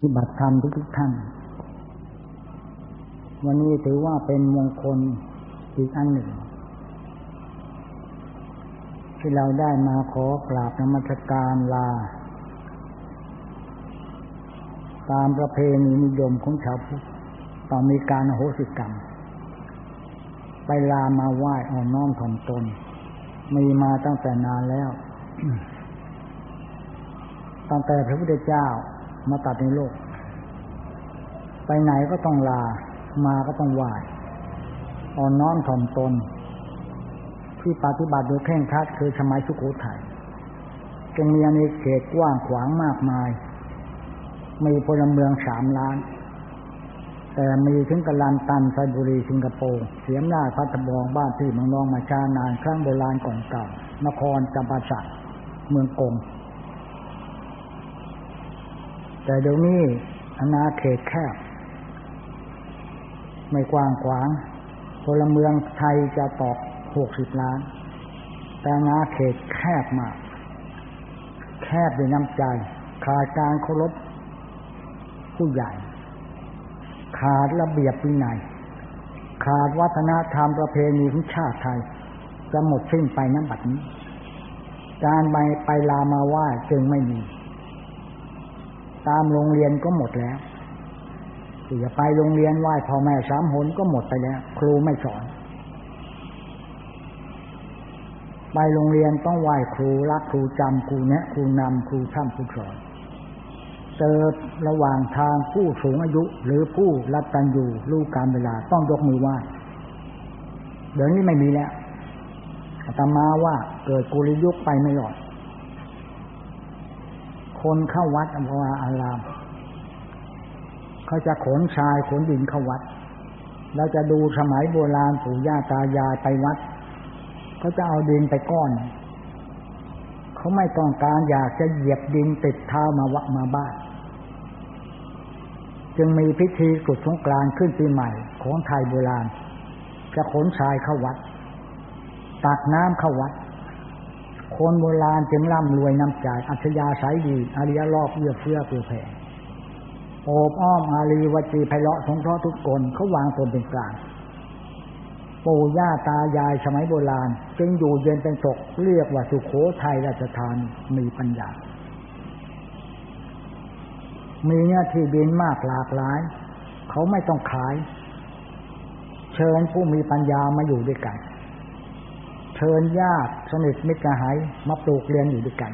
ปฏิบัติธรรมทุกท่าน วันนี้ถือว่าเป็นมงคลอีกอันหนึ่ง ที่เราได้มาขอกราบนมัสการลา ตามประเพณีนิยมของชาวพุทธต้องมีการโหสิกรรม ไปลามาไหว้อ่อนน้อมถ่อมตน มีมาตั้งแต่นานแล้ว ตั้งแต่พระพุทธเจ้า มาตัดในโลก ไปไหนก็ต้องลา มาก็ต้องไหว้อ่อนน้อมถ่อมตน ที่ปฏิบัติโดยแข่งขัดคือสมัยสุโขทัยจึงมีอาณาเขตกว้างขวางมากมาย มีพลเมืองสามล้าน แต่มีถึงกลันตันไซบุรีสิงคโปร์เสียมนาพัทบองบ้านที่เมืองนองมาชานานครั้งโบราณก่อนเก่านครจำปาสักเมืองกง แต่เดี๋ยวนี้อาณาเขตแคบ ไม่กว้างขวางพลเมืองไทยจะตอกหกสิบล้าน แต่อาณาเขตแคบมาก แคบด้วยน้ำใจ ขาดการเคารพผู้ใหญ่ ขาดระเบียบวินัยขาดวัฒนธรรมประเพณีของชาติไทย จะหมดสิ้นไปน้ำบัดนี้ การไปไปลามาว่าจึงไม่มี ตามโรงเรียนก็หมดแล้วที่จะไปโรงเรียนไหว้พ่อแม่สามหนก็หมดไปแล้ว ครูไม่สอน ไปโรงเรียนต้องไหว้ครูรักครูจำครูแนะครูนำครูช่ำครูสอนเจอระหว่างทางผู้สูงอายุ หรือผู้รับตันอยู่รู้การเวลาต้องยกมือไหว้เดี๋ยวนี้ไม่มีแล้วอาตมาว่าเกิดกุริยุคไปไม่หลอด คนเข้าวัดอภวาอารามเขาจะขนชายขนดินเข้าวัดเราจะดูสมัยโบราณปู่ย่าตายายไปวัดเขาจะเอาดินไปก้อน เขาไม่ต้องการอยากจะเหยียบดินติดเท้ามาวะมาบ้านจึงมีพิธีกุดสงกรานขึ้นปีใหม่ของไทยโบราณ จะขนชายเข้าวัดตักน้ำเข้าวัด คนโบราณจึงร่ำรวยน้ำใจอัจฉริยะสายดีอาริยรอบเอื้อเฟื้อเผื่อแผ่โอบอ้อมอารีวจีไพเราะสงเคราะห์ทุกคนเขาวางตนเป็นกลางปู่ย่าตายายสมัยโบราณ จึงอยู่เย็นเป็นสุขเรียกว่าสุขโขทัยราชทานมีปัญญา มีเนื้อที่ดินมากหลากหลาย เขาไม่ต้องขาย เชิญผู้มีปัญญามาอยู่ด้วยกัน เชิญญาติสนิทมิตรหายมาปลูกเรียนอยู่ด้วยกัน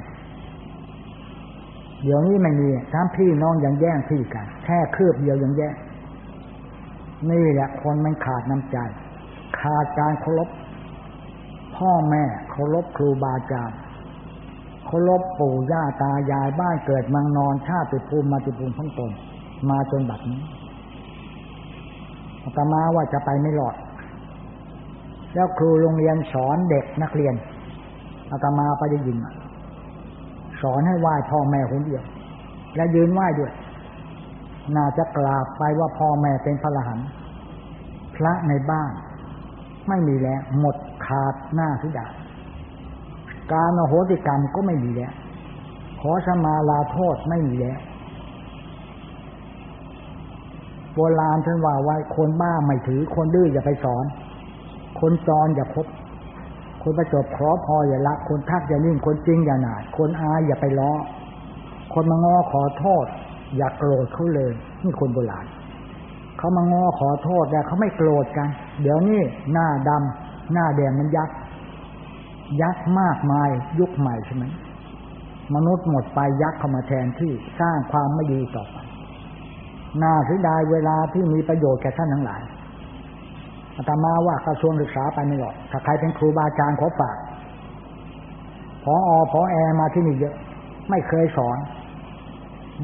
เดี๋ยวนี้ไม่มีทั้งพี่น้องยังแย่งพี่กัน แค่คืบเดียวยังแย่งนี่แหละคนมันขาดน้ำใจ ขาดการเคารพพ่อแม่เคารพครูบาอาจารย์เคารพปู่ย่าตายายบ้านเกิดมังนอนชาติภูมิมาติภูมิทั้งตนมาจนบัดนี้ตมาว่าจะไปไม่หลอด แล้วครูโรงเรียนสอนเด็กนักเรียนอาตมาไปได้ยินสอนให้ไหว้พ่อแม่คนเดียว และยืนไหว้ด้วย น่าจะกราบไปว่าพ่อแม่เป็นพระรหันพระในบ้าน ไม่มีแล้ว หมดขาดหน้าทุดาการโหติกรรมก็ไม่มีแล้ว ขอสมาลาโทษไม่มีแล้วโบราณท่านว่าไว้คนบ้าไม่ถือคนดื้ออย่าไปสอน คนจรอย่าคบ คนประจบขอพออย่าละคนทักอย่านิ่งคนจริงอย่าหนาคนอายอย่าไปล้อ คนมางอขอโทษ อย่าโกรธเขาเลย นี่คนโบราณเขามางอขอโทษแต่เขาไม่โกรธกัน เดี๋ยวนี้หน้าดำหน้าแดงมันยักษ์ยักษ์มากมายยุคใหม่ใช่ไหมมนุษย์หมดไปยักษ์เข้ามาแทนที่สร้างความไม่ดีต่อไปน่าเสียดายเวลาที่มีประโยชน์แก่ท่านทั้งหลาย อาตมาว่ากระทรวงศึกษาไปไม่หรอกถ้าใครเป็นครูบาอาจารย์ขอฝากพออพอแอมาที่นี่เยอะ ไม่เคยสอน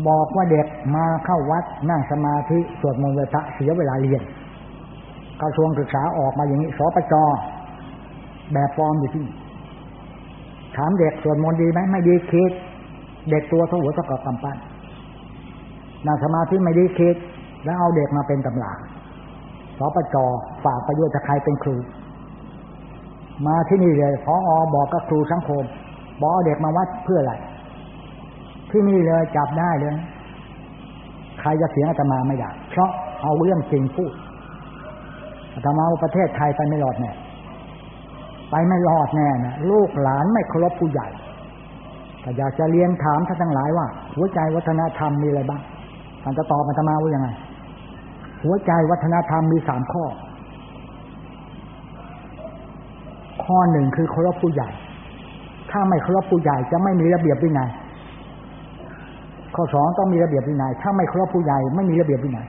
บอกว่าเด็กมาเข้าวัดนั่งสมาธิสวดมนต์พระเสียเวลาเรียนกระทรวงศึกษาออกมาอย่างนี้สปจแบบฟอร์มอยู่ที่ถามเด็กสวดมนต์ดีไหมไม่ดีคิด เด็กตัวเท่าหัวเท่ากับกำปั้นนั่งสมาธิไม่ดีคิด แล้วเอาเด็กมาเป็นตำรา สปจฝากประโยชน์จะใครเป็นครู มาที่นี่เลยพออบอกกับครูสังคมบอกเด็กมาวัดเพื่ออะไร ที่นี่เลยจับได้เลย ใครจะเสียงอาตมาไม่ได้เพราะเอาเรื่องจริงพูดอาตมาประเทศไทยไปไม่รอดแน่ไปไม่รอดแน่นะลูกหลานไม่เคารพผู้ใหญ่แต่อยากจะเรียนถามท่านทั้งหลายว่า หัวใจวัฒนธรรมมีอะไรบ้างท่านจะตอบอาตมาว่ายังไง หัวใจวัฒนธรรมมีสามข้อ ข้อหนึ่งคือเคารพผู้ใหญ่ ถ้าไม่เคารพผู้ใหญ่จะไม่มีระเบียบวินัยข้อสองต้องมีระเบียบวินัยถ้าไม่เคารพผู้ใหญ่ไม่มีระเบียบวินัย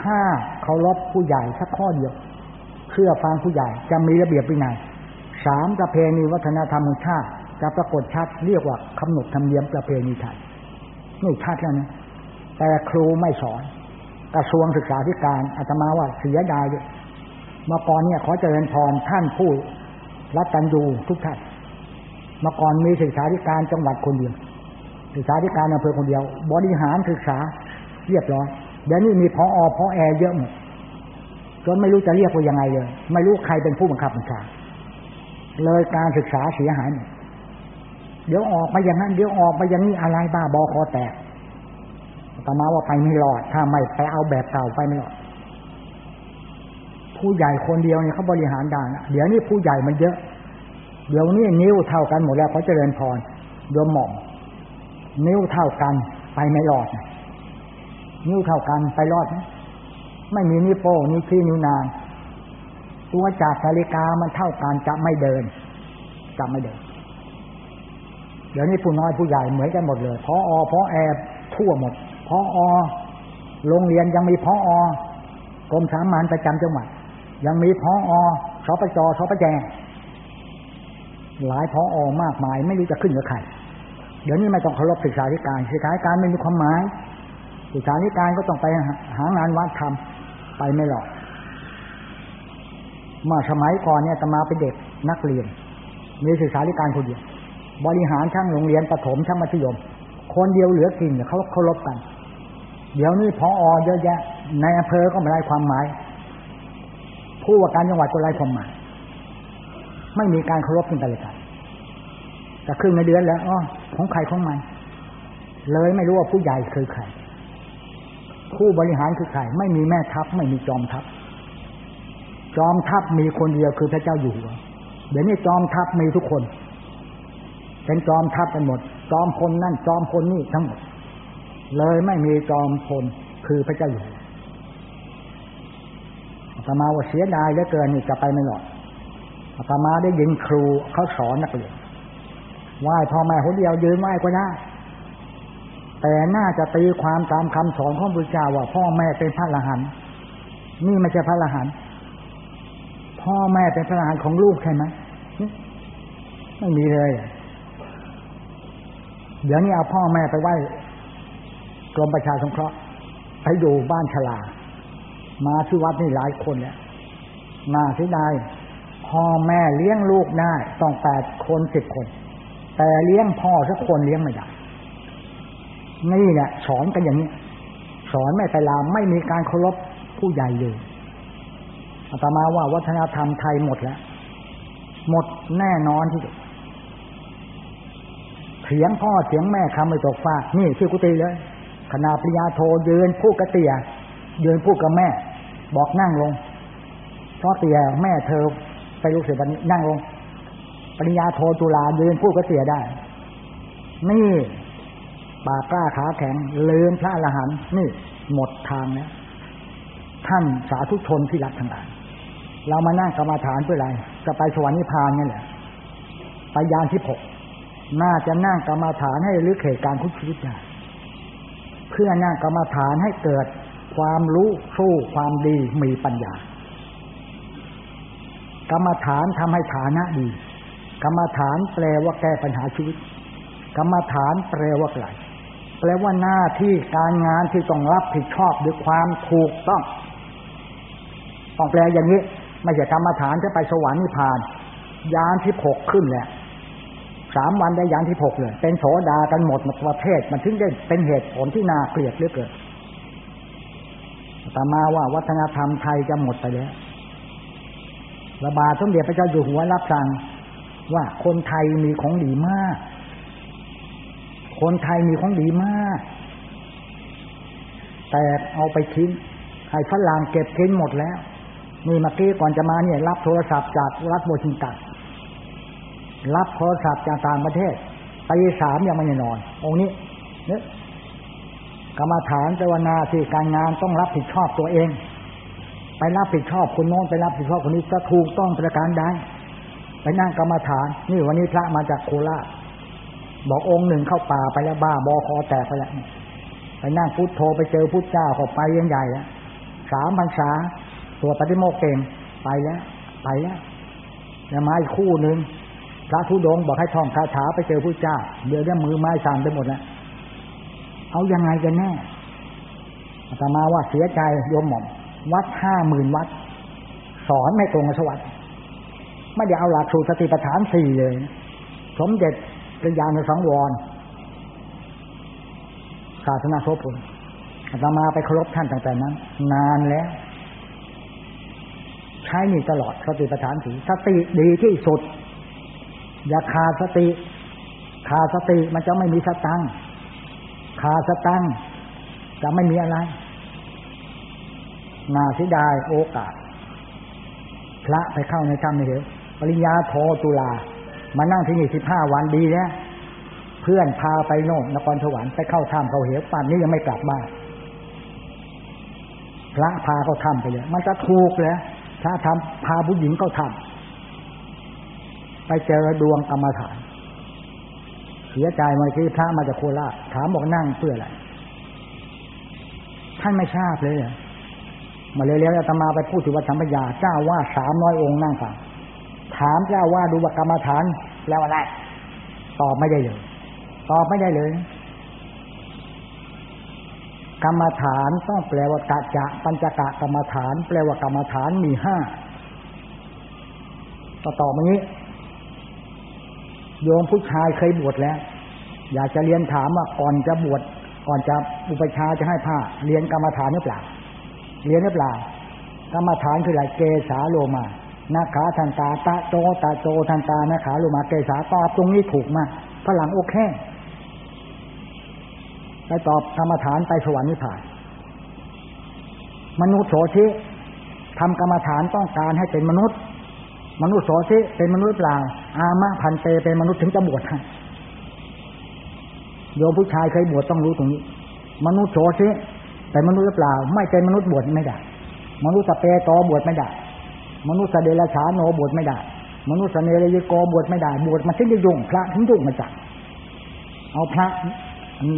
ถ้าเคารพผู้ใหญ่สักข้อเดียวเชื่อฟังผู้ใหญ่จะมีระเบียบวินัยสามประเพณีวัฒนธรรมของชาติจะปรากฏชัดเรียกว่าคำหนดธรรมเนียมประเพณีไทยนี่ชัดแล้วนะแต่ครูไม่สอน กระทรวงศึกษาธิการอาตมาว่าเสียดายด้วยเมื่อก่อนเนี่ยขอเจริญพรท่านผู้รับกันยูทุกท่านเมื่อก่อนมีศึกษาธิการจังหวัดคนเดียวศึกษาธิการอำเภอคนเดียว บริหารศึกษาเรียบร้อยเดี๋ยวนี้มีพออพอแอเยอะหมดจนไม่รู้จะเรียกว่ายังไงเลย ไม่รู้ใครเป็นผู้บังคับบัญชาเลยการศึกษาเสียหายเดี๋ยวออกมาอย่างนั้น เดี๋ยวออกมาอย่างนี้อะไรบ้าบอคอแตก ตมาว่าไปไม่รอด ถ้าไม่ไปเอาแบบเก่าไปไม่รอด ผู้ใหญ่คนเดียวเนี่ยเขาบริหารได้เดี๋ยวนี้ผู้ใหญ่มันเยอะ เดี๋ยวนี้นิ้วเท่ากันหมดแล้วเขาเจริญพรโยมหม่อมนิ้วเท่ากันไปไม่รอด นิ้วเท่ากันไปรอด ไม่มีนิ้วโป้นิ้วชี้นิ้วนางตัวจากนาฬิกามันเท่ากันจะไม่เดินจะไม่เดิน เดี๋ยวนี้ผู้น้อยผู้ใหญ่เหมือนกันหมดเลยพออพอแอบทั่วหมด พออโรงเรียนยังมีพออกรมสามัญประจำจังหวัด ยังมีพออสปจสปแจหลายพออมากมาย ไม่รู้จะขึ้นกับใครเดี๋ยวนี้ไม่ต้องเคารพศึกษาธิการศึกษาธิการไม่มีความหมายศึกษาธิการก็ต้องไปหางานวัดทำไปไม่หรอกเมื่อสมัยก่อนเนี่ยตมาเป็นเด็กนักเรียน มีศึกษาธิการคนเดียวบริหารช่างโรงเรียนประถมช่างมัธยม คนเดียวเหลือกินเขาเคารพกัน เดี๋ยวนี้พออเยอะแยะ ในอำเภอก็ไม่ได้ความหมาย ผู้ว่าการจังหวัดก็ไร้ความหมาย ไม่มีการเคารพกันเลยกันแต่ครึ่งในเดือนแล้วอ๋อของใครของมัน เลยไม่รู้ว่าผู้ใหญ่คือใครผู้บริหารคือใครไม่มีแม่ทัพ ไม่มีจอมทัพ จอมทัพมีคนเดียวคือพระเจ้าอยู่หัวเดี๋ยวนี้จอมทัพมีทุกคน เป็นจอมทัพกันหมด จอมพลนั่นจอมพลนี่ทั้งหมด เลยไม่มีจอมพลคือพระเจ้าอยู่หัวอาตมาว่าเสียดายเหลือเกินนี่จะไปไม่หลอดอาตมาได้ยินครูเขาสอนนักเรียนไหว้พ่อแม่คนเดียวยืนไหว้ก็ได้แต่น่าจะตีความตามคำสอนของพระเจ้าว่าพ่อแม่เป็นพระอรหันต์นี่ไม่ใช่พระอรหันต์พ่อแม่เป็นพระอรหันต์ของลูกใช่ไหมไม่มีเลย เดี๋ยวนี้เอาพ่อแม่ไปไหว้ กรมประชาสงเคราะห์ไปอยู่บ้านชลา มาที่วัดนี่หลายคนเนี่ยมาที่ได้พ่อแม่เลี้ยงลูกได้ต้องแปดคนสิบคน แต่เลี้ยงพ่อสักคนเลี้ยงไม่ได้นี่แหละสอนกันอย่างนี้ สอนไม่ไปลามไม่มีการเคารพผู้ใหญ่เลยอาตมาว่าวัฒนธรรมไทยหมดแล้ว หมดแน่นอนที่สุดเถียงพ่อเถียงแม่คำไม่ตกฟ้า นี่ชื่อกุฏิเลย ขณะปริยาโทยืนพูดกระเตียยืนพูดกับแม่ บอกนั่งลง เพราะเตียแม่เธอไปลูกเสียบันนี้นั่งลง ปริญญาโทจุฬายืนพูดกระเตียได้ นี่ปากกล้าขาแข็งลืมพระอรหันต์นี่หมดทางแล้วท่านสาธุชนที่รักทั้งหลายเรามานั่งกรรมาฐานเพื่ออะไร จะไปสวรรค์นิพพานนี่แหละไปยานที่หกน่าจะนั่งกรรมาฐานให้ลึกเหตุการณ์คุชีวิตได้ พื่อนั่งกรรมาฐานให้เกิดความรู้สู้ความดีมีปัญญา กรรมฐานทำให้ฐานะดี กรรมฐานแปลว่าแก้ปัญหาชีวิต กรรมฐานแปลว่าไรแปลว่าหน้าที่การงานที่ต้องรับผิดชอบด้วยความถูกต้องต้องแปลอย่างนี้ ไม่ใช่กรรมฐานจะไปสวรรค์นิพพานยานที่หกขึ้นแหละ สามวันได้ยานที่หกเลย เป็นโสดากันหมดประเทศ มันถึงได้เป็นเหตุผลที่น่าเกลียดเหลือเกินต่มาว่าวัฒนธรรมไทยจะหมดไปแล้วระบาดสมเด็จพระเจ้าอยู่หัวรับสั่งว่าคนไทยมีของดีมาก คนไทยมีของดีมาก แต่เอาไปทิ้งให้ฝรั่งเก็บทิ้งหมดแล้วนี่เมื่อกี้ก่อนจะมาเนี่ย รับโทรศัพท์จากรัฐโวชิงตัน รับโทรศัพท์จากต่างประเทศตีสามยังไม่ได้นอน องค์นี้เนี่ยกรรมฐานเจวนาที่การงานต้องรับผิดชอบตัวเอง ไปรับผิดชอบคนโน้นไปรับผิดชอบคนนี้จะถูกต้องประการใดไปนั่งกรรมฐาน นี่วันนี้พระมาจากโคราชบอกองค์หนึ่งเข้าป่าไปแล้วบ้าบอคอแตกไปแล้วไปนั่งพุทโธไปเจอพุทธเจ้าขาไปยังใหญ่แล้วสามพรรษาตัวปฏิโมกเก่งไปแล้วไปแล้วแล้วมาอีกคู่หนึ่ง พระธุดงบอกให้ท่องคาถาไปเจอพุทธเจ้า เดี๋ยวเนี่ยมือไม้สั่นไปหมดแล้วเอายังไงกันแน่อาตมาว่าเสียใจโยมหม่อม วัดห้าหมื่นวัด สอนไม่ตรงสวัสดิ์ไม่ได้เอาหลักสูตรสติปัฏฐานสี่เลย สมเด็จพระยาณสังวร ศาสนาโสพลอาตมาไปเคารพท่านตั้งแต่นั้น นานแล้ว ใช้นี่ตลอดสติปัฏฐานสี่สติดีที่สุด อย่าขาดสติ ขาดสติมันจะไม่มีสตังขาดสตังจะไม่มีอะไรนาสิดายโอกาส พระไปเข้าในถ้ำนี่เหรอปริญญาโทตุลา มานั่งที่นี่สิบห้าวันดีแล้วเพื่อนพาไปโน่นนครสวรรค์ไปเข้าถ้ำเขาเหวป่านนี้ยังไม่กลับบ้านพระพาเขาทำไปเลยมันจะถูกเลยถ้าทำพาผู้หญิงเขาทำ ไปเจอดวงกรรมฐาน เสียใจมื่อกี้พระมาจากโคราชถามบอกนั่งเพื่ออะไรท่านไม่ทราบเลยมาเร็วๆอาตมาไปพูดถึงวัดสัมปยาเจ้าว่าสามร้อยองค์นั่งฟังถามเจ้าว่าดูว่ากรรมฐานแล้วอะไรตอบไม่ได้เลยตอบไม่ได้เลย กรรมฐานต้องแปลว่ากะจะปัญจกะกรรมฐาน แปลว่ากรรมฐานมีห้าต่อต่อมานี้ โยมผู้ชายเคยบวชแล้ว อยากจะเรียนถามว่าก่อนจะบวชก่อนจะอุปชาจะให้ผ้าเรียนกรรมฐานหรือเปล่าเรียนหรือเปล่ากรรมฐานคืออะไรเกสาโลมานาขาทันตาตาโจตาโจทันตานาขาโลมาเกสาตอบตรงนี้ถูกมากฝรั่งโอเคไปตอบกรรมฐานไปสวรรค์นิพพาน มนุษย์โสชิทำกรรมฐานต้องการให้เป็นมนุษย์ มนุษย์โสชิเป็นมนุษย์เปล่า อามะพันเตเป็นมนุษย์ถึงจะบวชให้โยมผู้ชายเคยบวชต้องรู้ตรงนี้ มนุษย์โสชิแต่มนุษย์เปล่า ไม่เป็นมนุษย์บวชไม่ได้ มนุษย์สเปโตบวชไม่ได้ มนุษย์สเดลชาโนบวชไม่ได้ มนุษย์สเนรยโกบวชไม่ได้ บวชมันถึงจะยุ่งพระถึงยุ่งมาจากเอาพระ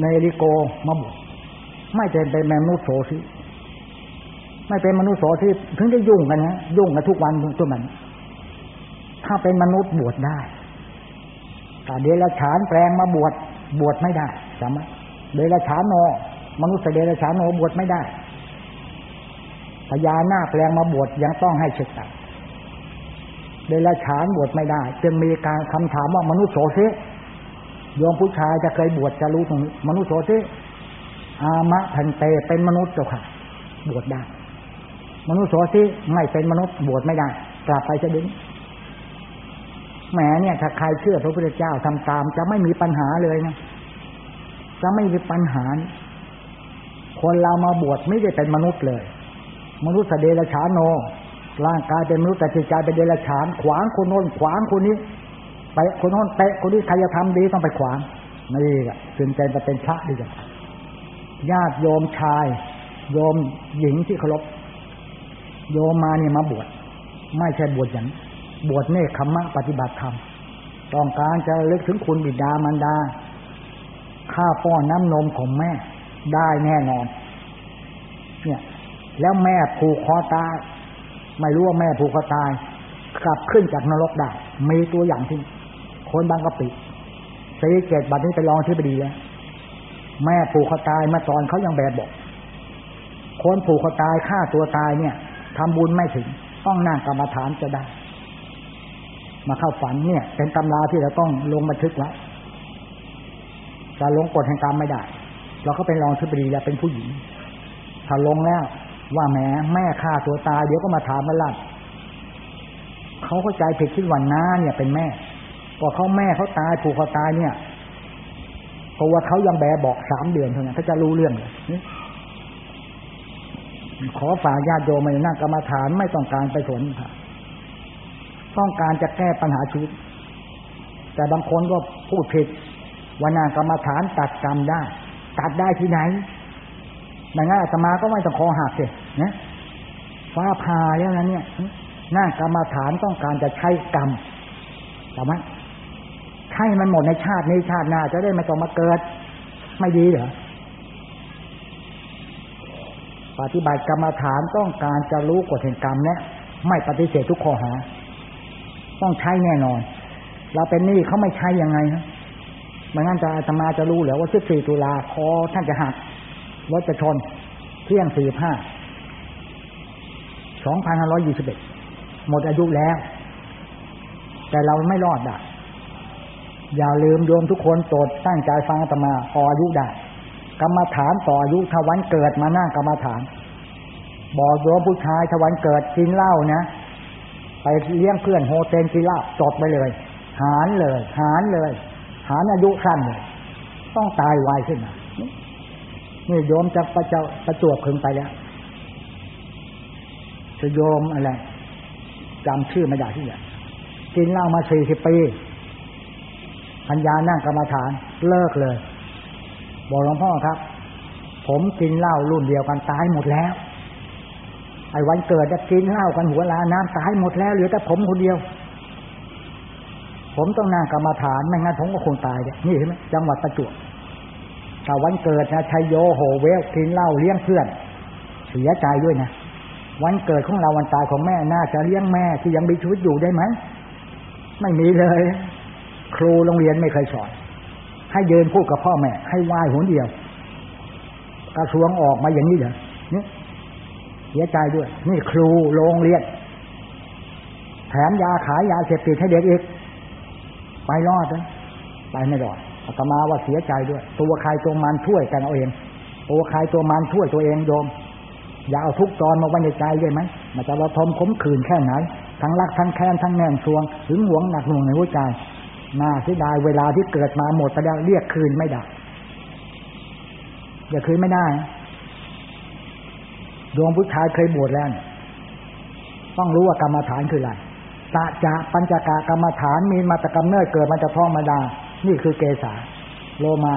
เนริโกมาบวชไม่เป็นเป็นมนุษย์โสทิไม่เป็นมนุษย์โสทิถึงได้ยุ่งกันนะยุ่งกันทุกวันทุกมัน ถ้าเป็นมนุษย์บวชได้แต่เดรัจฉานแปลงมาบวชบวชไม่ได้จำไหมเดรัจฉานโน มนุษย์เดรัจฉานโนบวชไม่ได้พญานาคแปลงมาบวชยังต้องให้เฉดเดรัจฉานบวชไม่ได้ จึงมีการคำถามว่ามนุษย์โสทิโยมผู้ชายจะเคยบวชจะรู้ตรงนี้ มนุษย์โสติอามะพันเตเป็นมนุษย์เจ้าค่ะ บวชได้ มนุษย์โสติไม่เป็นมนุษย์บวชไม่ได้ กลับไปจะดึง แหมเนี่ย ถ้าใครเชื่อพระพุทธเจ้าทำตาม จะไม่มีปัญหาเลยนะจะไม่มีปัญหา คนเรามาบวชไม่ได้เป็นมนุษย์เลย มนุษย์เดรัจฉานโน ร่างกายเป็นมนุษย์แต่จิตใจเป็นเดรัจฉาน ขวางคนโน้นขวางคนนี้ไปคนโน้นเตะคนนี้ใครจะทำดีต้องไปขวางนี่แหละถึงใจจะเป็นพระดีจังญาติโยมชาย โยมหญิงที่เคารพโยมมาเนี่ยมาบวชไม่ใช่บวชอย่าง บวชเนคขมะปฏิบัติธรรมต้องการจะเลึกถึงคุณบิดามารดาข้าป้อนน้ำนมของแม่ ได้แน่นอน เนี่ย แล้วแม่ผูกคอตาย ไม่รู้ว่าแม่ผูกคอตาย กลับขึ้นจากนรกได้ มีตัวอย่างที่คนบางกะปิซีเกตบัดนี้ไปลองที่ไปดีแล้วแม่ผูกคอตายมาตอนเขายังแบบบอกคนผูกคอตายฆ่าตัวตายเนี่ยทำบุญไม่ถึง ต้องนั่งกรรมฐานจะได้ มาเข้าฝันเนี่ย เป็นตำราที่เราต้องลงบันทึกไว้จะลงกฎแห่งกรรมไม่ได้ เราก็เป็นรองที่ปดีแล้วเป็นผู้หญิง ถ้าลงแล้วว่าแม่แม่ฆ่าตัวตายเดี๋ยวก็มาถามมาลัดเขาเข้าใจผิดคิดว่าน้าเนี่ยเป็นแม่พอเขาแม่เขาตายผูกคอตายเนี่ยเพราะว่าเขายังแบบอกสามเดือนเท่านั้นเขาจะรู้เรื่องเลยขอฝากญาติโยมมานั่งกรรมฐานไม่ต้องการไปสน ต้องการจะแก้ปัญหาชีวิต แต่บางคนก็พูดผิดว่านั่งกรรมฐานตัดกรรมได้ ตัดได้ที่ไหนไม่งั้นอาตมาก็ไม่ต้องคอหักเลยนะฟ้าผ่าแล้วนะเนี่ยนั่งกรรมฐานต้องการจะใช้กรรมแต่ไหมใช่มันหมดในชาตินี้ชาติหน้าจะได้ไม่ต้องมาเกิด ไม่ดีเหรอปฏิบัติกรรมฐานต้องการจะรู้กฎแห่งกรรมเนี่ยไม่ปฏิเสธทุกข้อหา ต้องใช้แน่นอน เราเป็นหนี้เขาไม่ใช้ยังไงนะไม่งั้นจะอาตมาจะรู้เหรอว่าสิบสี่ตุลาคอท่านจะหักรถจะชน เที่ยงสี่ห้าสองพันห้าร้อยยี่สิบเอ็ดหมดอายุแล้ว แต่เราไม่รอดอะ อย่าลืมโยมทุกคนโปรดตั้งใจฟังอาตมาพออายุได้ กรรมฐานต่ออายุทวันเกิดมาหน้ากรรมฐาน บอกโยมผู้ชายทวันเกิดกินเหล้านะ ไปเลี้ยงเพื่อนโฮเทลกินเหล้าจดไปเลย หารเลย หารเลย หารอายุสั้นเลยต้องตายไวขึ้นนี่โยมจะประจะประจวบคึงไปแล้วจะโยมอะไรจำชื่อไม่ได้ที่เนี่ยกินเหล้ามาสี่สิบปีพัญญานั่งกรรมฐาน เลิกเลย บอกหลวงพ่อครับ ผมกินเหล้ารุ่นเดียวกันตายหมดแล้ว ไอ้วันเกิดจะกินเหล้ากันหัวลาน้ำตายหมดแล้วเหลือแต่ผมคนเดียว ผมต้องนั่งกรรมฐานไม่งั้นผมก็คงตายเนี่ยนี่เห็นไหมจังหวัดประจวบแต่วันเกิดนะชัยโยโหเวลกินเหล้าเลี้ยงเพื่อน เสียใจด้วยนะวันเกิดของเราวันตายของแม่น่าจะเลี้ยงแม่ที่ยังมีชีวิตอยู่ได้ไหมไม่มีเลย ครูโรงเรียนไม่เคยสอน ให้เดินพูดกับพ่อแม่ ให้ไหว้หนเดียว กระทรวงออกมาอย่างนี้เหรอเนี่ย เสียใจด้วย นี่ครูโรงเรียนแถมยาขายยาเสพติดให้เด็กอีก ไปรอดนะไปไม่รอดอาตมาว่าเสียใจด้วย ตัวใครตัวมันช่วยกันเอาเอง ตัวใครตัวมันช่วยตัวเองโยม อย่าเอาทุกตอนมาไว้ในใจได้ไหมมันจะระทมขมขื่นแค่ไหน ทั้งรักทั้งแค้นทั้งแน่นทวงถึงหวงหนักหน่วงในหัวใจน่าเสียดายเวลาที่เกิดมาหมดไปแล้วเรียกคืนไม่ได้อย่าคืนไม่ได้ ดวงผู้ชายเคยบวชแล้ว ต้องรู้ว่ากรรมฐานคืออะไรตะจะปัญจกากรรมฐานมีมาตะกำเนิดเกิดมาจากท้องมาดา นี่คือเกษาโลมา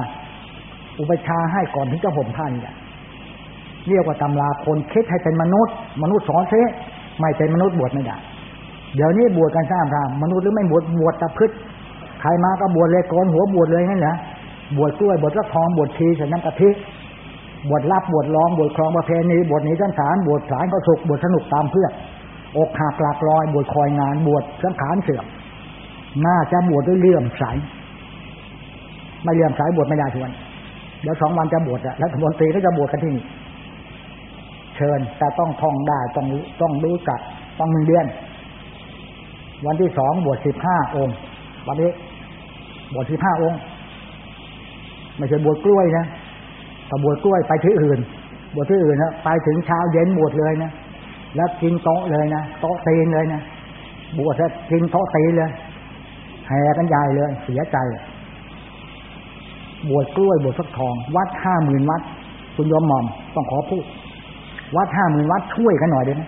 อุปชาให้ก่อนที่จะห่มท่านเนี่ยเรียกว่าตำราคนคิดให้เป็นมนุษย์ มนุษย์สอนเสไม่เป็นมนุษย์บวชไม่ได้ เดี๋ยวนี้บวชกันสร้างทางมนุษย์หรือไม่บวชบวชตะพืชใครมาก็บวชเลยโกนหัวบวชเลยนั่นแหละบวชกล้วยบวชรักทองบวชชีใส่น้ำกะทิ บวชรับบวชร้องบวชครองประเพณีบวชหนีท่านสารบวชสารก็สุขบวชสนุกตามเพื่อนอกหักหลักลอยบวชคอยงานบวชสังขารเสื่อมน่าจะบวชด้วยเลื่อมใสไม่เลื่อมใสบวชไม่ได้ทุกวันเดี๋ยวสองวันจะบวชแล้วทมนตรีก็จะบวชกันที่นี่เชิญแต่ต้องท่องได้ต้องต้องรู้จักต้องหนึ่งเดือน วันที่สองบวชสิบห้าองค์ วันนี้บวชที่ห้าองค์ ไม่ใช่บวชกล้วยนะ แต่บวชกล้วยไปที่อื่น บวชที่อื่นนะไปถึงเช้าเย็นบวชเลยนะแล้วกินโต๊ะเลยนะโต๊ะตีนเลยนะบวชแล้วกินโต๊ะตีนเลยแห่กันใหญ่เลย เสียใจ บวชกล้วยบวชฟักทอง วัดห้าหมื่นวัด คุณยอมมอมต้องขอพูด วัดห้าหมื่นวัดช่วยกันหน่อยได้ไหม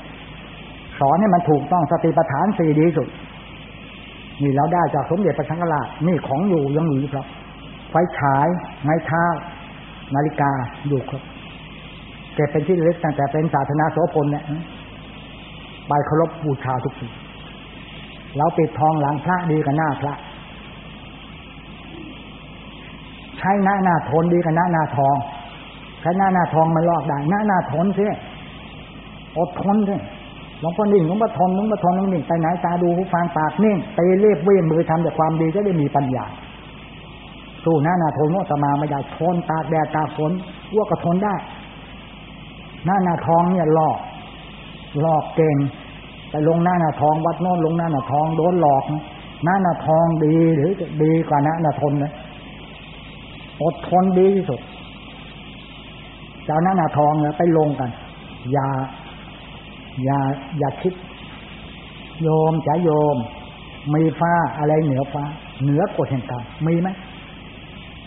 สอนให้มันถูกต้องสติปัฏฐานสี่ดีสุด นี่เราได้จากสมเด็จพระสังฆราชนี่ของอยู่ยังอยู่ครับไฟฉายไม้เท้า นาฬิกาอยู่ครับเก็บเป็นที่เล็กตั้งแต่เป็นศาสนาโสพลเนี่ยไปเคารพบูชาทุกทีเราปิดทองหลังพระดีกันหน้าพระใช้หน้าหน้าทนดีกันหน้าหน้าทองใช้หน้าหน้าทองมันลอกได้หน้าหน้าทนสิอดทนสิหลวงพ่อนิ่งหลวงพ่อทนหลวงพ่อทนหลวงนิ่งไปไหนตาดูหูฟังปากนิ่งไปเรียบเว้นมือทำแต่ความดีจะได้มีปัญญา สู้หน้านาทนว่าสมาไม่ได้ทนตากแดดตากฝนว่าก็ทนได้ หน้านาทองเนี่ยหลอกหลอกเก่งไปลงหน้าหนาทองวัดโน้นลงหน้าหนาทองโดนหลอก หน้าหนาทองดีหรือดีกว่าหน้าหนาทนนะอดทนดีที่สุดเจ้าหน้าหนาทองเนี่ยไปลงกัน อย่า อย่าอย่าคิด โยมจะโยม มีฟ้าอะไรเหนือฟ้า เหนือกฎแห่งกรรมมีไหม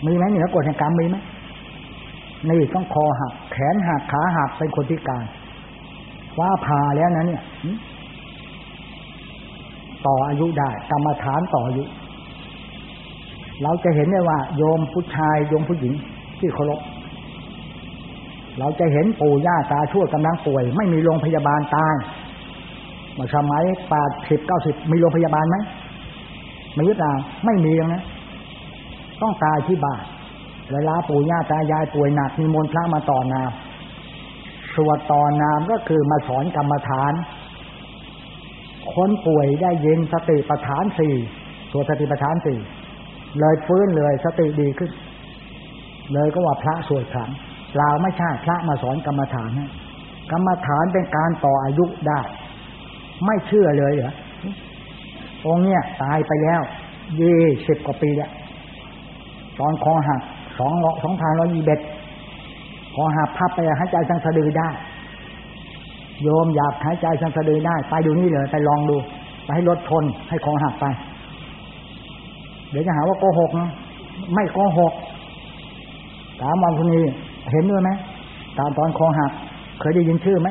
มีไหมเหนือกฎแห่งกรรมมีไหมนี่ต้องคอหัก แขนหักขาหักเป็นคนพิการว่าผ่าแล้วนะเนี่ยต่ออายุได้ กรรมฐานต่ออายุ เราจะเห็นได้ว่า โยมผู้ชายโยมผู้หญิง ที่เคารพเราจะเห็นปู่ย่าตาชั่วกำลังป่วย ไม่มีโรงพยาบาลตายมาสมัยแปดสิบเก้าสิบมีโรงพยาบาลไหมไม่ยึดเราไม่มีนะ ต้องตายที่บ้านเวลาปู่ย่าตายายป่วยหนักมีมนพระมาต่อนาสวดต่อนามก็คือมาสอนกรรมฐานคนป่วยได้ยินสติปัฏฐานสี่ตัวสติปัฏฐานสี่เลยฟื้นเลยสติดีขึ้น เลยก็ว่าพระสวดขันเปล่าไม่ใช่พระมาสอนกรรมฐานกรรมฐานเป็นการต่ออายุได้ ไม่เชื่อเลยเหรอองเนี้ยตายไปแล้วยี่สิบกว่าปีแล้ว ตอนคอหักสองสองพันร้อยยี่เบ็ดคอหักพับไปหายใจทางสะดือได้ โยมอยากหายใจทางสะดือได้ ไปดูนี่เลยไปลองดูไปให้รถชนให้คอหักไป เดี๋ยวจะหาว่าโกหกนะไม่โกหกถามวันคนนี้เห็นด้วยไหมตอนตอนคอหัก เคยได้ยินชื่อไหม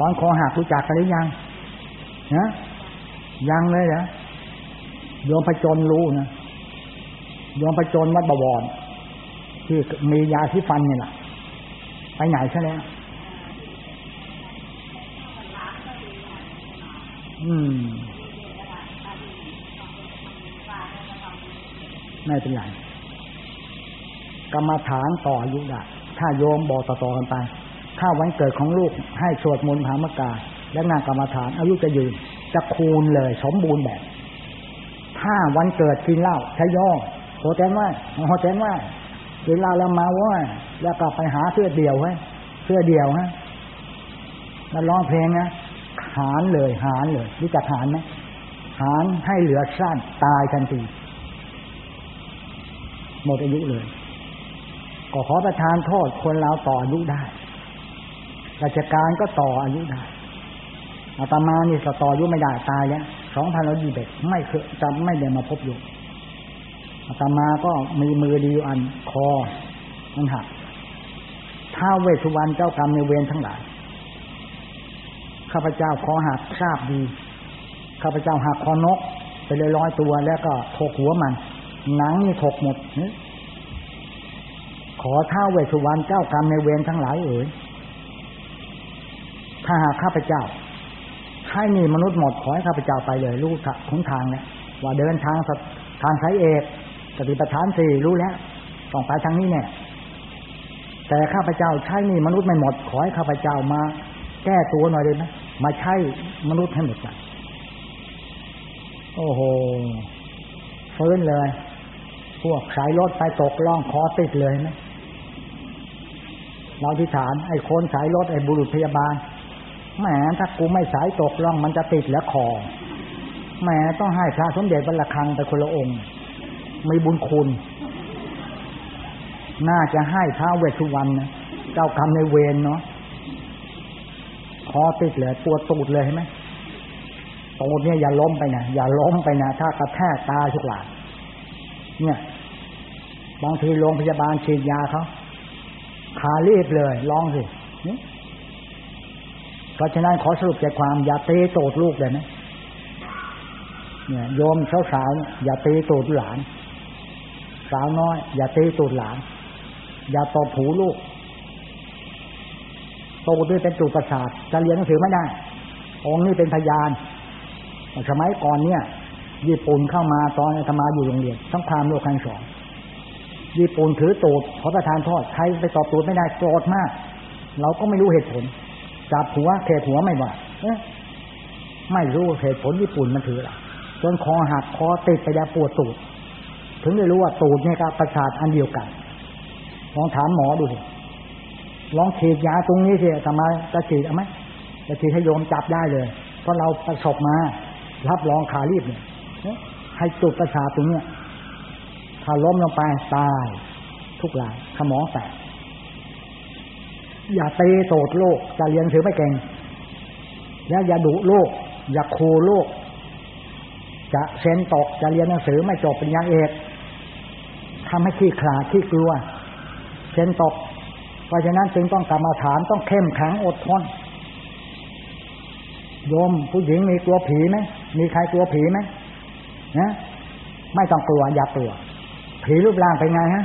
ตอนคอหักรู้จักกันหรือยังนะยังเลยเหรอโยมพจนรู้นะ โยมพจนวัดบวรที่มียาที่ฟันนี่แหละไปไหนซะแล้วอืม ไม่เป็นไรกรรมฐานต่ออายุได้ถ้าโยมบอกต่อๆกันไป ถ้าวันเกิดของลูกให้สวดมนต์หามกา และงานกรรมฐานอายุจะยืน จะคูณเลย สมบูรณ์แบบ ถ้าวันเกิดกินเหล้าใช้ย่อ โหแทนว่าโหแทนว่าเหล้าแล้วมาว่าแล้วก็ไปหาเสื้อเดี่ยวไว้เสื้อเดี่ยวฮะแล้วร้องเพลงนะหารเลยหารเลยรู้จักหารไหมหารให้เหลือสั้นตายทันทีหมดอายุเลย ก็ขอประทานโทษคนเราต่ออายุได้ราชการก็ต่ออายุได้อาตมานี่ก็ต่ออายุไม่ได้ตายแล้วสองพันร้อยยี่สิบไม่เคยจำไม่ได้มาพบอยู่ อาตมาก็มีมือดีอันคอมันหักท้าเวสุวรรณเจ้ากรรมในเวรทั้งหลาย ข้าพเจ้าขอหักทราบดี ข้าพเจ้าหักคอนก ไปเลยร้อยตัวแล้วก็ถกหัวมัน หนังนี่ถกหมดขอท้าเวสุวรรณเจ้ากรรมในเวรทั้งหลายเอ๋ยถ้าหากข้าพเจ้าให้มีมนุษย์หมดขอให้ข้าพเจ้าไปเลย รู้ของทางเนี่ยว่าเดินทางทางสายเอก สติปัฏฐานสี่รู้แล้วต้องไปทางนี้เนี่ยแต่ข้าพเจ้าใช้นี่มนุษย์ไม่หมด ขอให้ข้าพเจ้ามา แก้ตัวหน่อยเลยไหมาใช้มนุษย์ให้หมดกันโอ้โหฟื้นเลย พวกสายรถไปตกล่องคอติดเลยไหมเราที่ฐานไอ้คนสายรถไอ้บุรุษพยาบาลแหมถ้ากูไม่สายตกล่องมันจะติดแล้วคอแหมต้องให้พระสมเด็จบรรคังไปคนละองค์ มีบุญคุณ น่าจะให้พระเวทุวันนะเจ้ากรรมในเวรเนาะคอติดเลยปวดตูดเลยใช่ไหมตูดเนี่ยอย่าล้มไปนะอย่าล้มไปนะถ้ากระแทกตาชุกหลานเนี่ยบางทีโรงพยาบาลฉีดยาเขาขารีบเลยลองสิเพราะฉะนั้นขอสรุปใจความอย่าตีโตดลูกเลยนะเนี่ยโยมสาวสาวอย่าตีโตดหลาน สาวน้อย อย่าตีโตดหลาน อย่าตบหูลูกโตด้วยเป็นจุดประสาทจะเรียนหนังสือไม่ได้ องค์นี้เป็นพยานสมัยก่อนเนี่ย ญี่ปุ่นเข้ามาตอนธรรมาอยู่โรงเรียนทั้งความโลกครั้งสองญี่ปุ่นถือตูดขอประทานโทษใครไปตอบตูดไม่ได้โกรธมาก เราก็ไม่รู้เหตุผลจับหัวเขตหัวไม่ว่าไม่รู้เหตุผลญี่ปุ่นมันถืออะไรจนคอหักคอติดไปยาปวดตูด ถึงได้รู้ว่าตูดเนี่ยกับประสาทอันเดียวกันลองถามหมอดูสิลองฉีดยาตรงนี้สิทำไมจะฉีดเอาไหมจะฉีดให้โยมจับได้เลย เพราะเราประสบมา รับรองขารีบเนี่ยให้จุดประสาทตรงเนี้ยถ้าล้มลงไปตาย ทุกรายสมองแตกอย่าเตีโสดโลกจะเรียนถือไม่เก่ง แล้วอย่าดุโลก อย่าคูโลก จะเซนตกจะเรียนหนังสือไม่จบเปริญญาเอก ทำให้ขี้ขลาดขี้กลัวเซนตก เพราะฉะนั้นจึงต้องกรรมาฐานต้องเข้มแข็งอดทนโยมผู้หญิงมีกลัวผีไหมมีใครกลัวผีไหมนะไม่ต้องกลัวอย่ากลัว ผีรูปร่างเป็นไงฮะ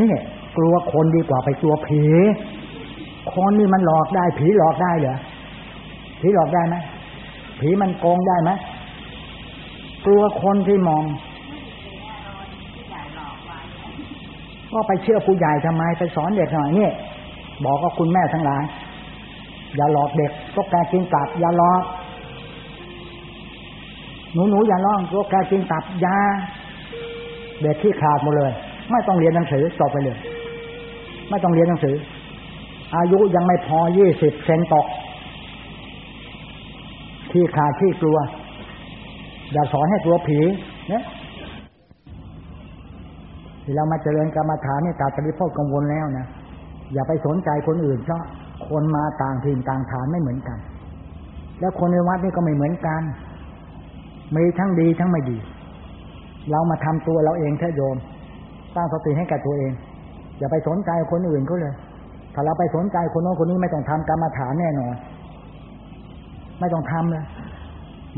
นี่กลัวคนดีกว่าไปกลัวผี คนนี่มันหลอกได้ ผีหลอกได้เหรอผีหลอกได้ไหมผีมันโกงได้ไหม กลัวคนที่มอง ก็ไปเชื่อผู้ใหญ่ทำไมไปสอนเด็กหน่อยนี่บอกก็คุณแม่ทั้งหลาย อย่าหลอกเด็กตกแกกินตับอย่าหลอกหนูหนูอย่าล่องตกแกกินตับยาเด็กที่ขาดหมดเลย ไม่ต้องเรียนหนังสือจบไปเลย ไม่ต้องเรียนหนังสือ อายุยังไม่พอยี่สิบเซนตกที่ขาดที่กลัว อย่าสอนให้กลัวผีเนี่ยที่เรามาเจริญกรรมฐานนี่ตัดปริพ่อกังวลแล้วนะอย่าไปสนใจคนอื่นเพราะคนมาต่างถิ่นต่างฐานไม่เหมือนกัน แล้วคนในวัดนี่ก็ไม่เหมือนกันมีทั้งดีทั้งไม่ดี เรามาทำตัวเราเองแค่โยมสร้างสติให้กับตัวเอง อย่าไปสนใจคนอื่นเขาเลย ถ้าเราไปสนใจคนโน้นคนนี้ไม่ต้องทำกรรมฐานแน่นอน ไม่ต้องทำเลย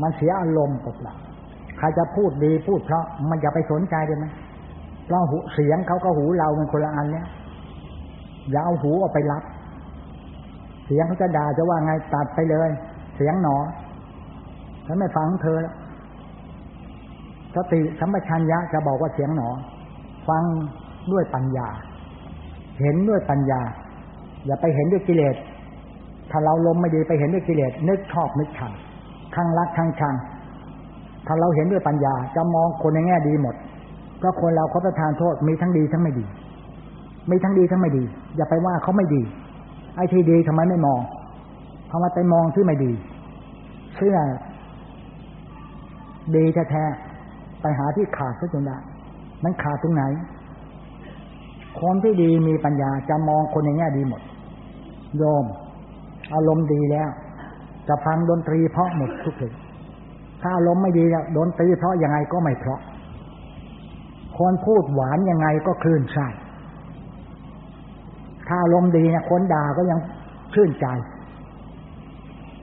มันเสียอารมณ์ปบละ ใครจะพูดดีพูดเพราะมันอย่าไปสนใจเลยไหมเพราะหูเสียงเขาก็หูเราเป็นคนละอันแล้วอย่าเอาหูออกไปรับ เสียงเขาจะด่าจะว่าไงตัดไปเลย เสียงหนอฉันไม่ฟังเธอแล้วสติสัมปชัญญะจะบอกว่าเสียงหนอ ฟังด้วยปัญญา เห็นด้วยปัญญา อย่าไปเห็นด้วยกิเลส ถ้าเราลมไม่ดีไปเห็นด้วยกิเลสนึกชอบนึกชังข้างรักข้างชัง ถ้าเราเห็นด้วยปัญญาจะมองคนในแง่ดีหมดเพราะคนเราเขาประทานโทษมีทั้งดีทั้งไม่ดี มีทั้งดีทั้งไม่ดี อย่าไปว่าเขาไม่ดี ไอ้ที่ดีทำไมไม่มองทำไมไปมองที่ไม่ดีเชื่อดีแท้ๆไปหาที่ขาดซะจนได้มันขาดตรงไหน คนที่ดีมีปัญญาจะมองคนในแง่ดีหมดโยมอารมณ์ดีแล้ว จะฟังดนตรีเพราะหมดทุกเพลง ถ้าอารมณ์ไม่ดีแล้วดนตีเพราะยังไงก็ไม่เพราะ คนพูดหวานยังไงก็คลื่นไส้ถ้าลมดีเนี่ยคนด่าก็ยังชื่นใจ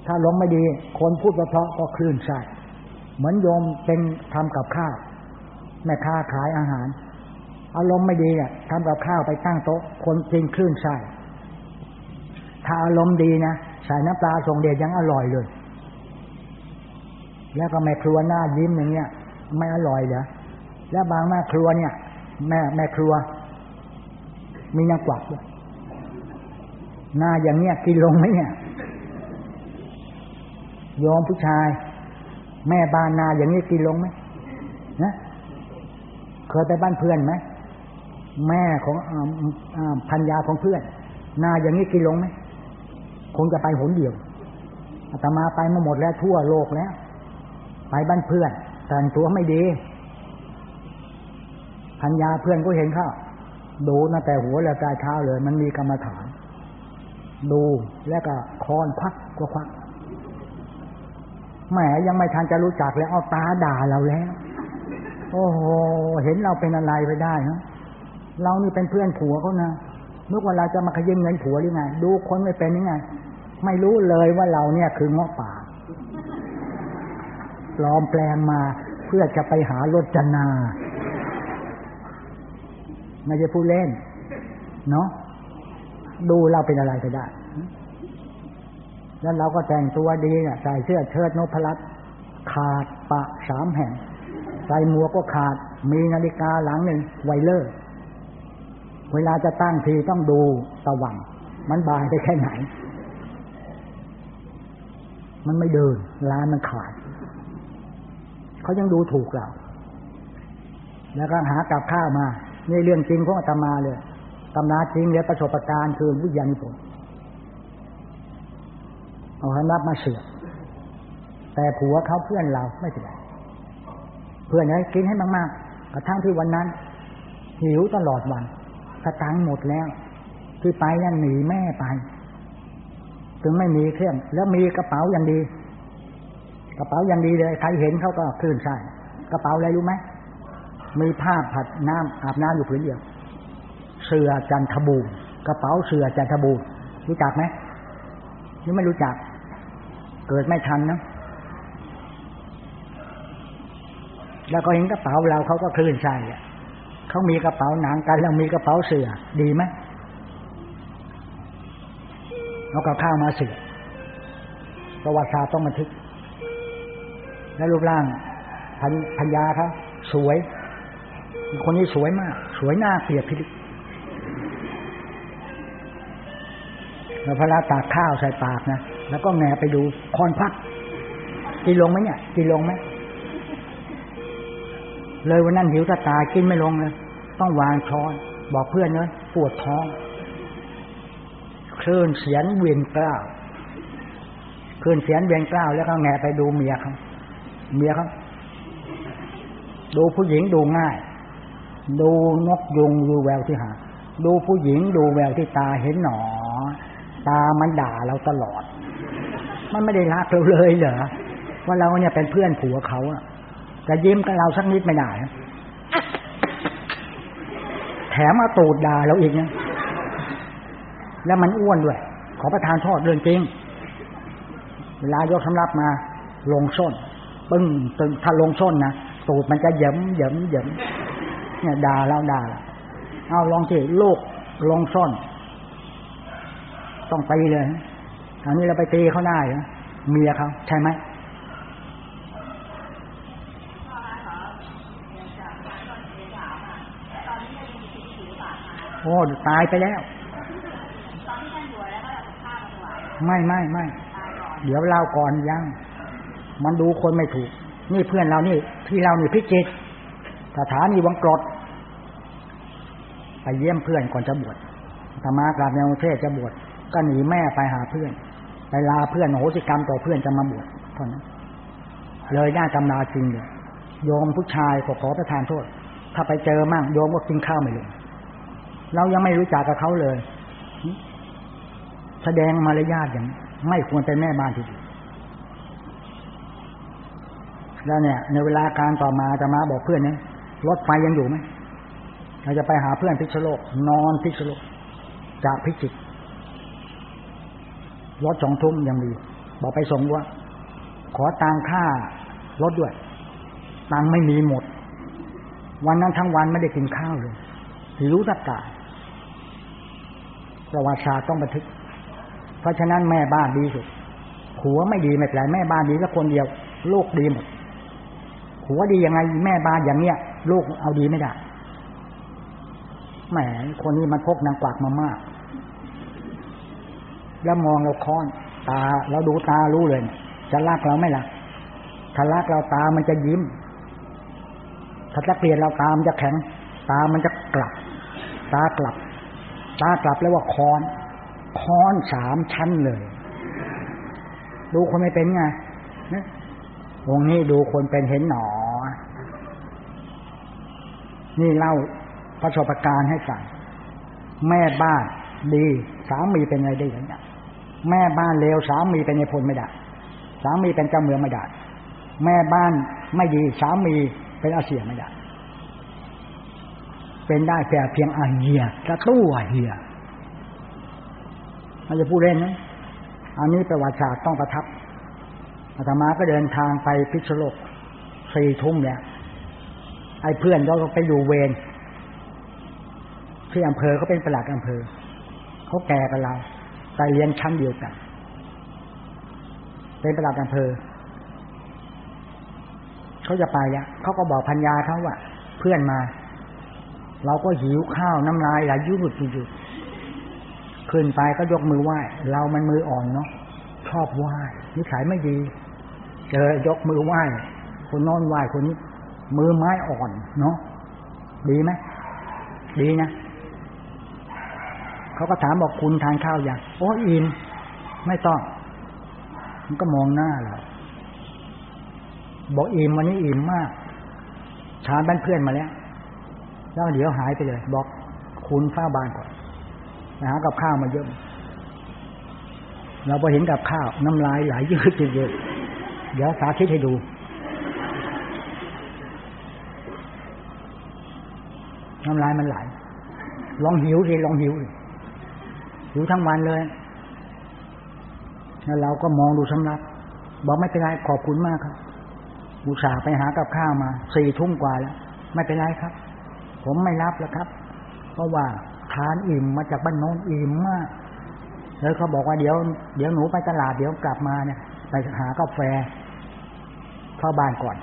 ถ้าลมไม่ดี คนพูดเพราะก็คลื่นไส้เหมือนโยมเป็นทำกับข้าวแม่ค้าขายอาหาร อารมณ์ไม่ดีเนี่ยทำกับข้าวไปตั้งโต๊ะ คนจริงคลื่นไส้ถ้าอารมณ์ดีนะใส่น้ำปลาส่งเดชยังอร่อยเลย แล้วก็แม่ครัวหน้ายิ้มอย่างเงี้ยไม่อร่อยเหรอแล้วบางแม่ครัวเนี่ย แม่แม่ครัว มีนางกวักหน้าอย่างเนี้ยกินลงไหมเนี่ยยอมผู้ชาย แม่บ้านนาอย่างนี้กินลงไหมนะเคยไปบ้านเพื่อนไหมแม่ของพันยาของเพื่อน นาอย่างนี้กินลงไหมคงจะไปหนเดียวอาตมาไปมาหมดแล้วทั่วโลกแล้ว ไปบ้านเพื่อน แต่งตัวไม่ดีพันยาเพื่อนก็เห็นเข้าดูนะแต่หัวและกายเท้าเลย มันมีกรรมฐาน ดูแล้วก็คอนควักก็ควักแหมยังไม่ทันจะรู้จักแล้วเอาตาด่าเราแล้ว โอ้โหเห็นเราเป็นอะไรไปได้นะเรานี่เป็นเพื่อนผัวเขานะนึกว่าเราจะมาขยิมเงินผัวหรือไง ดูคนไม่เป็นยังไง ไม่รู้เลยว่าเราเนี่ยคือเงาะป่า ปลอมแปลงมา เพื่อจะไปหารจนา ไม่ใช่ผู้เล่น เนาะดูเราเป็นอะไรไปได้ แล้วเราก็แต่งตัวดีเนี่ยใส่เสื้อเชิ้ตนพลัดขาดปะสามแห่ง ใส่หมวกก็ขาด มีนาฬิกาหลังหนึ่งไวเลอร์ เวลาจะตั้งทีต้องดูตะวันมันบายไปแค่ไหน มันไม่เดินร้านมันขาด เขายังดูถูกเรา แล้วก็หากับข้าวมา นี่เรื่องจริงของอาตมาเลยตำนาจริงเลยประสบการณ์คือวิญญาณนิพนธ์เอาให้รับมาเสือกแต่ผัวเขาเพื่อนเราไม่เป็นไรเพื่อนให้กินให้มากๆกระทั่งที่วันนั้น หิวตลอดวันสตังหมดแล้วคือไปนั่นหนีแม่ไป ถึงไม่มีเครื่องแล้วมีกระเป๋าอย่างดี กระเป๋าอย่างดีเลย ใครเห็นเขาก็คลื่นใช่กระเป๋าอะไรรู้ไหมมีผ้าผัดน้ำอาบน้ำอยู่ผืนเดียว เสือจันทบูรกระเป๋าเสือจันทบูรรู้จักไหมนี่ไม่รู้จัก เกิดไม่ทันนะแล้วก็เห็นกระเป๋าเราเขาก็คลื่นใส่เขามีกระเป๋าหนังกันเรามีกระเป๋าเสือดีไหมเราก็ข้าวมาเสือประวัติศาสตร์ต้องบันทึก แล้วรูปร่างพันพัญญาครับสวย คนนี้สวยมาก สวยหน้าเปรียบพิลิแล้วพระราตากข้าวใส่ปากนะแล้วก็แงไปดูคอนพักกินลงไหมเนี่ยกินลงไหมเลยวันนั้นหิวจะตายกินไม่ลงเลยต้องวางช้อน บอกเพื่อนเนอะปวดท้องคลื่นเสียงเวียนกล้าวคลื่นเสียงเวียนกล้าวแล้วก็แงไปดูเมียเขา เมียเขาดูผู้หญิงดูง่าย ดูนกยุงดูแววที่หา ดูผู้หญิงดูแววที่ตาเห็นหนอ ตามันด่าเราตลอด มันไม่ได้รักเราเลยเหรอว่าเราเนี่ยเป็นเพื่อนผัวเขาอะจะยิ้มกับเราสักนิดไม่ได้แถมมาตูดด่าเราอีกเนี่ยแล้วมันอ้วนด้วย ขอประทานโทษเรื่องจริง เวลายกสำรับมาลงส้น ปึ้งตึงถ้าลงส้นนะตูดมันจะเยิมเยิมเยิมเนี่ยด่าเราด่าเอาลองสิลูกลงส้น ต้องตีเลยอันนี้เราไปตีเขาได้เหรอเมียเขาใช่ไหมโอ้ตายไปแล้วไม่ไม่ไม่เดี๋ยวเล่าก่อนยัง มันดูคนไม่ถูก นี่เพื่อนเรานี่ ที่เรานี่พิจิตสถานีวังกรดไปเยี่ยมเพื่อนก่อนจะบวชธรรมากราบในองเทศจะบวชก็หนีแม่ไปหาเพื่อน ไปลาเพื่อนโหสิกรรมต่อเพื่อนจะมาบวชเท่านั้นเลยได้ตำนาจริงเลยโยมผู้ชายขอขอประทานโทษ ถ้าไปเจอมั่งโยมก็กินข้าวไม่ลงเรายังไม่รู้จักกับเขาเลย แสดงมารยาทอย่าง ไม่ควรเป็นแม่บ้านที่ดี แล้วเนี่ย ในเวลาการต่อมาจะมาบอกเพื่อนเนี่ยรถไฟยังอยู่ไหมเราจะไปหาเพื่อนพิชโลก นอนพิชโลก จากพิจิตรถสองทุ่มยังมี บอกไปส่งว่า ขอตังค่ารถด้วย ตังไม่มีหมด วันนั้นทั้งวันไม่ได้กินข้าวเลยหิวตะกกายประวัติศาสตร์ต้องบันทึก เพราะฉะนั้นแม่บ้านดีสุดผัวไม่ดีไม่เป็นไรแม่บ้านดีแล้วคนเดียวลูกดีหมด ผัวดียังไงแม่บ้านอย่างเนี้ยลูกเอาดีไม่ได้แหมคนนี้มันพกนางกวักมามาก แล้วมองเราค้อนตาเราดูตารู้เลย จะรักเราไม่รักถ้ารักเราตามันจะยิ้ม ถ้าจะเปลี่ยนเราตามันจะแข็ง ตามันจะกลับ ตากลับ ตากลับแล้วว่าค้อนค้อนสามชั้นเลย ดูคนไม่เป็นไง วงนี้ดูคนเป็นเห็นหนอ นี่เล่าประสบการณ์ให้ฟังแม่บ้านดี สามีเป็นไงได้อย่างนี้แม่บ้านเลวสามีเป็นในพลไม่ได้ สามีเป็นเจ้าเมืองไม่ได้ แม่บ้านไม่ดี สามีเป็นอาเซียไม่ได้ เป็นได้แต่เพียงอาเฮียกระตู้อาเฮียมันจะพูดเล่นนะอันนี้ประวัติศาสตร์ต้องประทับ อาตมาก็เดินทางไปพิษโลกสี่ทุ่มเนี่ยไอ้เพื่อนเราไปอยู่เวรที่อำเภอเขาเป็นประหลัดอำเภอเขาแก่กับเราแต่เรียนชั้นเดียวกัน เป็นประหลัดอำเภอเขาจะไปเนี่ยเขาก็บอกพัญญาเขาว่าเพื่อนมา เราก็หิวข้าวน้ำลายไหลยุบยุบขึ้นไปก็ยกมือไหว้ เรามันมืออ่อนเนาะชอบไหว้นิสัยไม่ดี เจอยกมือไหว้คนนอนไหว้คนนี้ มือไม้อ่อนเนาะดีไหมดีนะเขาก็ถามบอกคุณทานข้าวอย่างโอ้อินไม่ต้อง มันก็มองหน้าเราบอกอิ่มวันนี้อิ่มมากชาบ้านเพื่อนมาแล้วแล้วเดี๋ยวหายไปเลย บอกคุณฝ้าบานก่อนนะฮะกับข้าวมาเยอะ เราพอเห็นกับข้าวน้ำลายไหลยืดเยอะ เดี๋ยวสาธิตให้ดู น้ำลายมันไหล ลองหิวสิลองหิวหิวทั้งวันเลย แล้วเราก็มองดูสำนัก บอกไม่เป็นไรขอบคุณมากครับบูชาไปหากับข้าวมาสี่ทุ่มกว่าแล้ว ไม่เป็นไรครับ ผมไม่รับแล้วครับ เพราะว่าทานอิ่มมาจากบ้านโน้นอิ่มมากแล้วเขาบอกว่าเดี๋ยว เดี๋ยวหนูไปตลาดเดี๋ยวกลับมาเนี่ย ไปหากาแฟ เข้าบ้านก่อน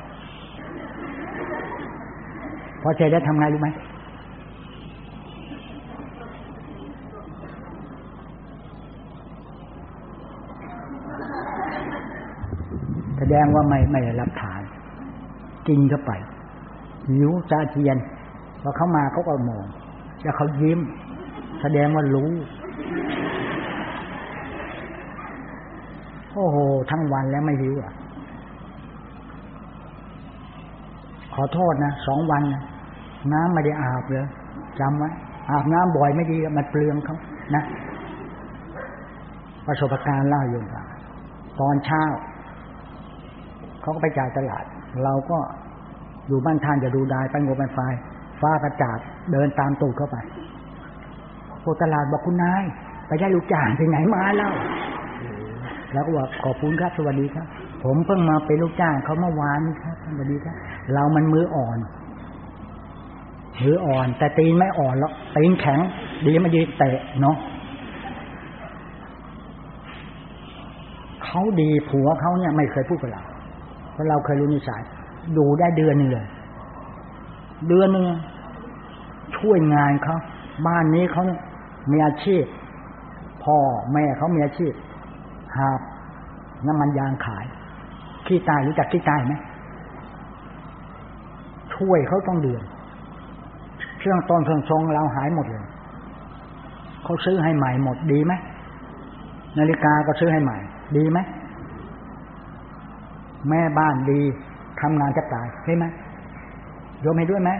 พอเจได้ทำไงรู้ไหมแสดงว่าไม่ไม่ได้รับทาน กินเข้าไปหิวจาเจียนพอเขามาเขาก็มองแล้วเขายิ้ม แสดงว่ารู้ โอ้โห ทั้งวันแล้วไม่หิวอะ ขอโทษนะสองวันนะน้ำไม่ได้อาบเลยจำไว้อาบน้ำบ่อยไม่ดีมันเปลืองเขานะประสบการณ์เล่าโยมฟังตอนเช้าเขาก็ไปจ่ายตลาด เราก็อยู่บ้านทานจะดูได้ไปงบไปไฟฟ้ากระจาดเดินตามตูดเข้าไปโอตลาดบอกคุณนายไปได้ลูกจ้างที่ไหนมาเล่าแล้วก็บอกขอบคุณครับสวัสดีครับ ผมเพิ่งมาเป็นลูกจ้างเขาเมื่อวานนี้ครับสวัสดีครับ เรามันมืออ่อนมืออ่อน แต่ตีนไม่อ่อนหรอกตีนแข็ง ดีมาดีเตะเนาะเขาดีผัวเขาเนี่ย ไม่เคยพูดกับเราเพราะเราเคยรู้นิสัยดูได้เดือนนึงเลย เดือนนึงช่วยงานเขาบ้านนี้เขาเมีอาชีพ พ่อแม่เขามีอาชีพหาบน้ำมันยางขาย ขี้ตายรู้จักขี้ตายไหม ช่วยเขาต้องเดือนเครื่องต้นเครื่องทรงเราหายหมดเลยเขาซื้อให้ใหม่หมดดีไหมนาฬิกาก็ซื้อให้ใหม่ ดีไหมแม่บ้านดีทำงานจะตายใช่ไหมโยมให้ด้วยไหม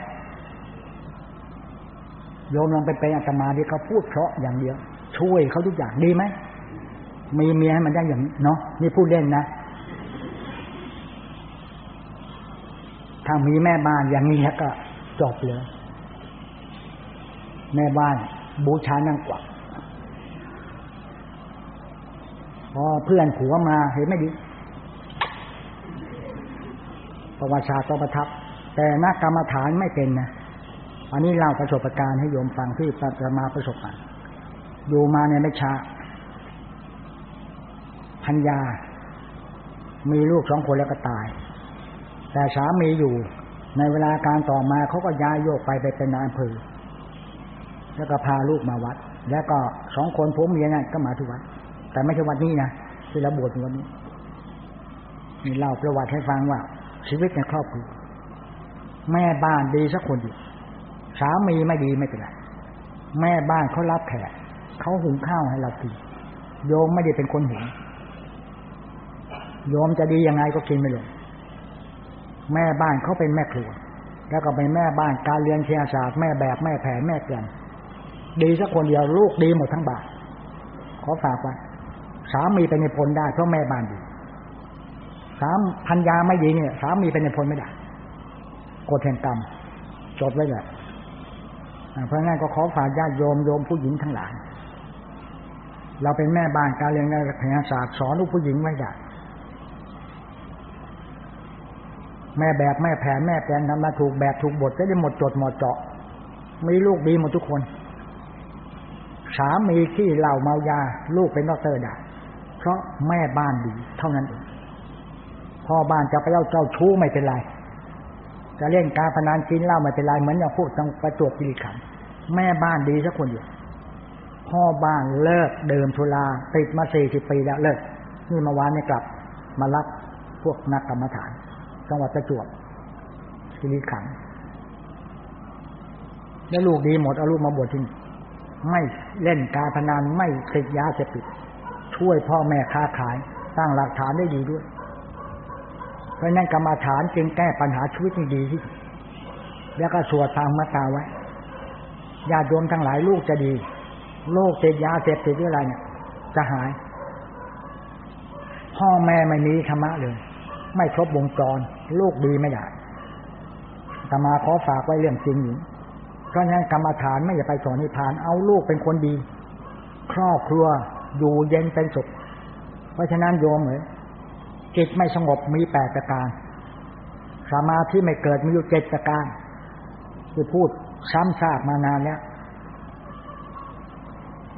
โยมลองไปเป็นอาตมาที่เขาพูดเพราะอย่างเดียว ช่วยเขาทุกอย่างดีไหมมีเมียให้มันได้อย่างเนาะนี่พูดเล่นนะ ถ้ามีแม่บ้านอย่างนี้ก็จบเลย แม่บ้านบูชานั่งกวักพอเพื่อนผัวมาเห็นไม่ดีประวัติศาสตร์ต้องประทับ แต่นักกรรมฐานไม่เป็นนะอันนี้เล่าประสบการณ์ให้โยมฟังที่ประมาประสบการณ์อยู่มาเนี่ยไม่ช้าพัญญา มีลูกสองคนแล้วก็ตาย แต่สามีอยู่ ในเวลาการต่อมาเขาก็ย้ายโยกไปไปเป็นนายอำเภอแล้วก็พาลูกมาวัด แล้วก็สองคนผมเมียนั่นก็มาที่วัด แต่ไม่ใช่วัดนี้นะที่เราบวชวันนี้มีเล่าประวัติให้ฟังว่า ชีวิตในครอบครัวแม่บ้านดีสักคนเดียวสามีไม่ดีไม่เป็นไรแม่บ้านเขารับแขกเขาหุงข้าวให้เรากินโยมไม่ได้เป็นคนหุงโยมจะดียังไงก็กินไม่ลง แม่บ้านเขาเป็นแม่ครัว แล้วก็เป็นแม่บ้านการเรียนเชียศาสตร์แม่แบบแม่แผ่แม่เกลือนดีสักคนเดียวลูกดีหมดทั้งบ้านขอฝากไว้สามีเป็นในพลได้เพราะแม่บ้านดีสามพันยาไม่ดีเนี่ยสามีเป็นในพลไม่ได้กฎแห่งกรรมจบไว้เลยเพราะงั้นก็ขอฝากญาติโยมโยมผู้หญิงทั้งหลาย เราเป็นแม่บ้านการเรียนการแพทยศาสตร์สอนลูกผู้หญิงไว้ได้ แม่แบบแม่แผนแม่แปลนทำมาถูกแบบถูกบทจะได้หมดจดหมดเจาะมีลูกดีหมดทุกคนสามีขี้เหล้าเมายา ลูกเป็นดอกเตอร์ได้เพราะแม่บ้านดีเท่านั้นเองพ่อบ้านจะไปเหล้าเจ้าชู้ไม่เป็นไร จะเล่นการพนันกินเหล้าไม่เป็นไรเหมือนอย่างพวกจังหวัดประจวบคีรีขันธ์แม่บ้านดีสักคนเดียวพ่อบ้านเลิกเดิมทุลาติดมาสี่สิบปีแล้วเลิกนี่มาวานเนี่ยกลับ มารับพวกนักกรรมฐาน จังหวัดประจวบคีรีขันธ์แล้วลูกดีหมดเอาลูกมาบวชที่นี่ไม่เล่นการพนันไม่ติดยาเสพติด ช่วยพ่อแม่ค้าขายตั้างหลักฐานได้ดีด้วย เพราะนั้นกรรมฐานจึงแก้ปัญหาชีวิตดีที่แล้วก็สวดตามมาตาไว้ญาติโยมทั้งหลายลูกจะดี โรคติดยาเสพติดหรืออะไรเนี่ย จะหาย พ่อแม่ไม่มีธรรมะเลย ไม่ครบวงจร ลูกดีไม่ได้ตมาขอฝากไว้เรื่องจริงอยู่เพราะฉะนั้นกรรมฐานไม่อย่าไปสอนนิพพาน เอาลูกเป็นคนดี ครอบครัวอยู่เย็นเป็นสุข เพราะฉะนั้นโยมเหมือนจิตไม่สงบมีแปดประการสมาธิไม่เกิดมีอยู่เจ็ดประการคือพูดซ้ำซากมานานแล้ว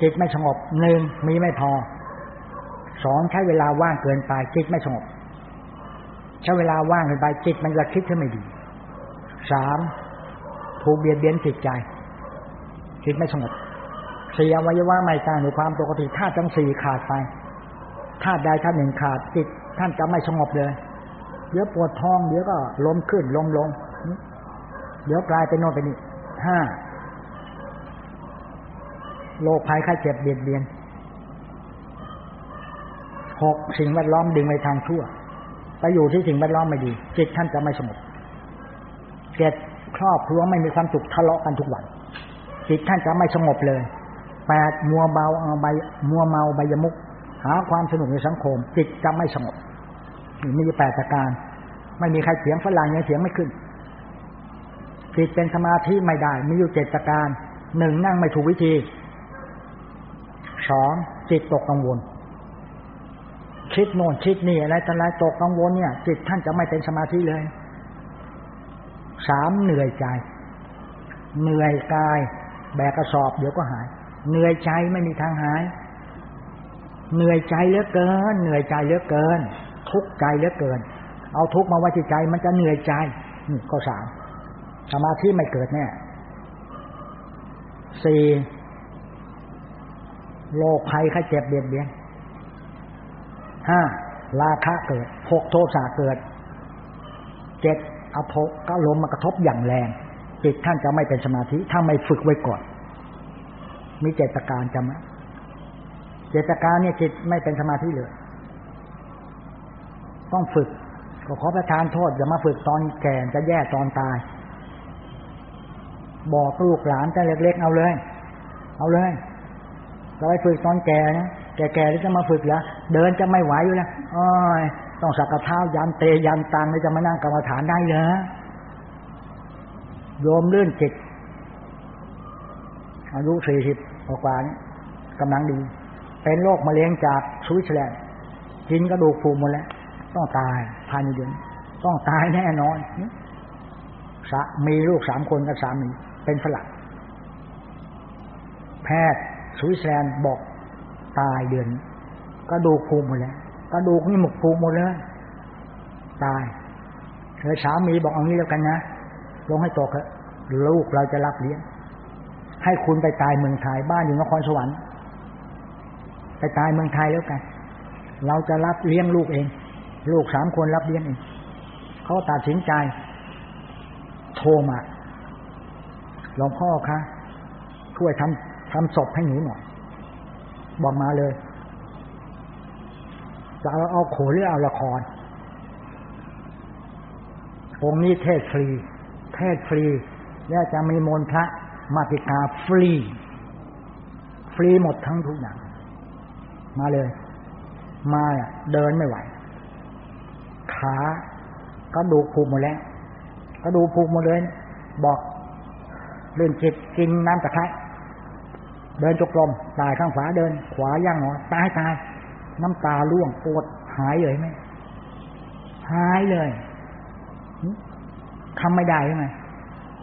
จิตไม่สงบหนึ่งมีไม่พอสองใช้เวลาว่างเกินไปจิตไม่สงบ ใช้เวลาว่างเกินไปจิตมันจะคิดที่ไม่ดีสามถูกเบียดเบียนจิตใจ จิตไม่สงบสี่อวัยวะไม่ตั้งในความปกติธาตุทั้งสี่ขาดไปธาตุใดธาตุหนึ่งขาดจิต ท่านจะไม่สงบเลยเดี๋ยวปวดท้องเดี๋ยวก็ล้มขึ้นล้มลงเดี๋ยวกลายเป็นโน่นเป็นนี่ห้าโรคภัยไข้เจ็บเบียดเบียนหกสิ่งแวดล้อมดึงไปทางชั่ว ไปอยู่ที่สิ่งแวดล้อมไม่ดี จิตท่านจะไม่สงบเจ็ดครอบครัวไม่มีความสุขทะเลาะกันทุกวัน จิตท่านจะไม่สงบเลยแปดมัวเบาเอาใบมัวเมาใบยมุก หาความสนุกในสังคม จิตจะไม่สงบมีแปดประการ ไม่มีใครเสียงฝรั่งยังเสียงไม่ขึ้นจิตเป็นสมาธิไม่ได้ มีอยู่เจ็ดประการหนึ่งนั่งไม่ถูกวิธีสองจิตตกกังวล คิดโน่นคิดนี่อะไรต่ออะไรตกกังวลเนี่ย จิตท่านจะไม่เป็นสมาธิเลยสามเหนื่อยใจ เหนื่อยกาย แบกกระสอบเดี๋ยวก็หาย เหนื่อยใจไม่มีทางหาย เหนื่อยใจเหลือเกิน เหนื่อยใจเหลือเกิน ทุกข์ใจเหลือเกิน เอาทุกข์มาไว้ที่ใจมันจะเหนื่อยใจนี่ก็สามสมาธิไม่เกิดแน่สี่โรคภัยไข้เจ็บเบียดเบียน ห้าราคะเกิดหกโทสะเกิดเจ็ดอโทก็ลมมากระทบอย่างแรงจิตท่านจะไม่เป็นสมาธิถ้าไม่ฝึกไว้ก่อน มีเจตการจำไหมเจตการเนี่ยจิตไม่เป็นสมาธิเลยต้องฝึกก็ขอประทานโทษอย่ามาฝึกตอนแก่จะแย่ตอนตาย บอกลูกหลานแต่เล็กๆเอาเลย เอาเลยจะไปฝึกตอนแก่นะ แก่ๆแล้วจะมาฝึกแล้วเดินจะไม่ไหวอยู่แล้วอ้อยต้องสักกะเท้ายันเตยันตังเลยจะมานั่งกรรมฐานได้เหรอโยมเลื่อนจิตอายุสี่สิบกว่านี้กำลังดี เป็นโรคมะเร็งจากสวิตเซอร์แลนด์กินกระดูกฟูหมดแล้ว ต้องตายภายในเดือน ต้องตายแน่นอน มีลูกสามคนกับสามีเป็นฝรั่งแพทย์สวิตเซอร์แลนด์บอก ตายเดือนกระดูกฟูหมดแล้วกระดูกนี่หมกฟูหมดเลยตายเลยสามีบอกเอางี้แล้วกันนะลงให้ตกเถอะลูกเราจะรับเลี้ยงให้คุณไปตายเมืองไทยบ้านอยู่นครสวรรค์ ไปตายเมืองไทยแล้วกัน เราจะรับเลี้ยงลูกเอง ลูกสามคนรับเลี้ยงเองเขาตัดสินใจ โทรมาหลวงพ่อคะช่วยทำทำศพให้หนูหน่อย บอกมาเลย จะเอาเอาโขหรือเอาละคร องค์นี้เทศฟรี เทศฟรี แล้วจะมีมนพระมาติกาฟรี ฟรีหมดทั้งทุกอย่าง มาเลย มาเดินไม่ไหว ขากระดูกผูกหมดแล้วกระดูกผูกหมดเลย บอกเรื่องจิตกินน้ำตะไคร้ เดินจกลมตายข้างฝาเดิน ขวาย่างหนอตายตาย น้ำตาล่วงปวดหายเลยไหมหายเลยทำไม่ได้ใช่ไหม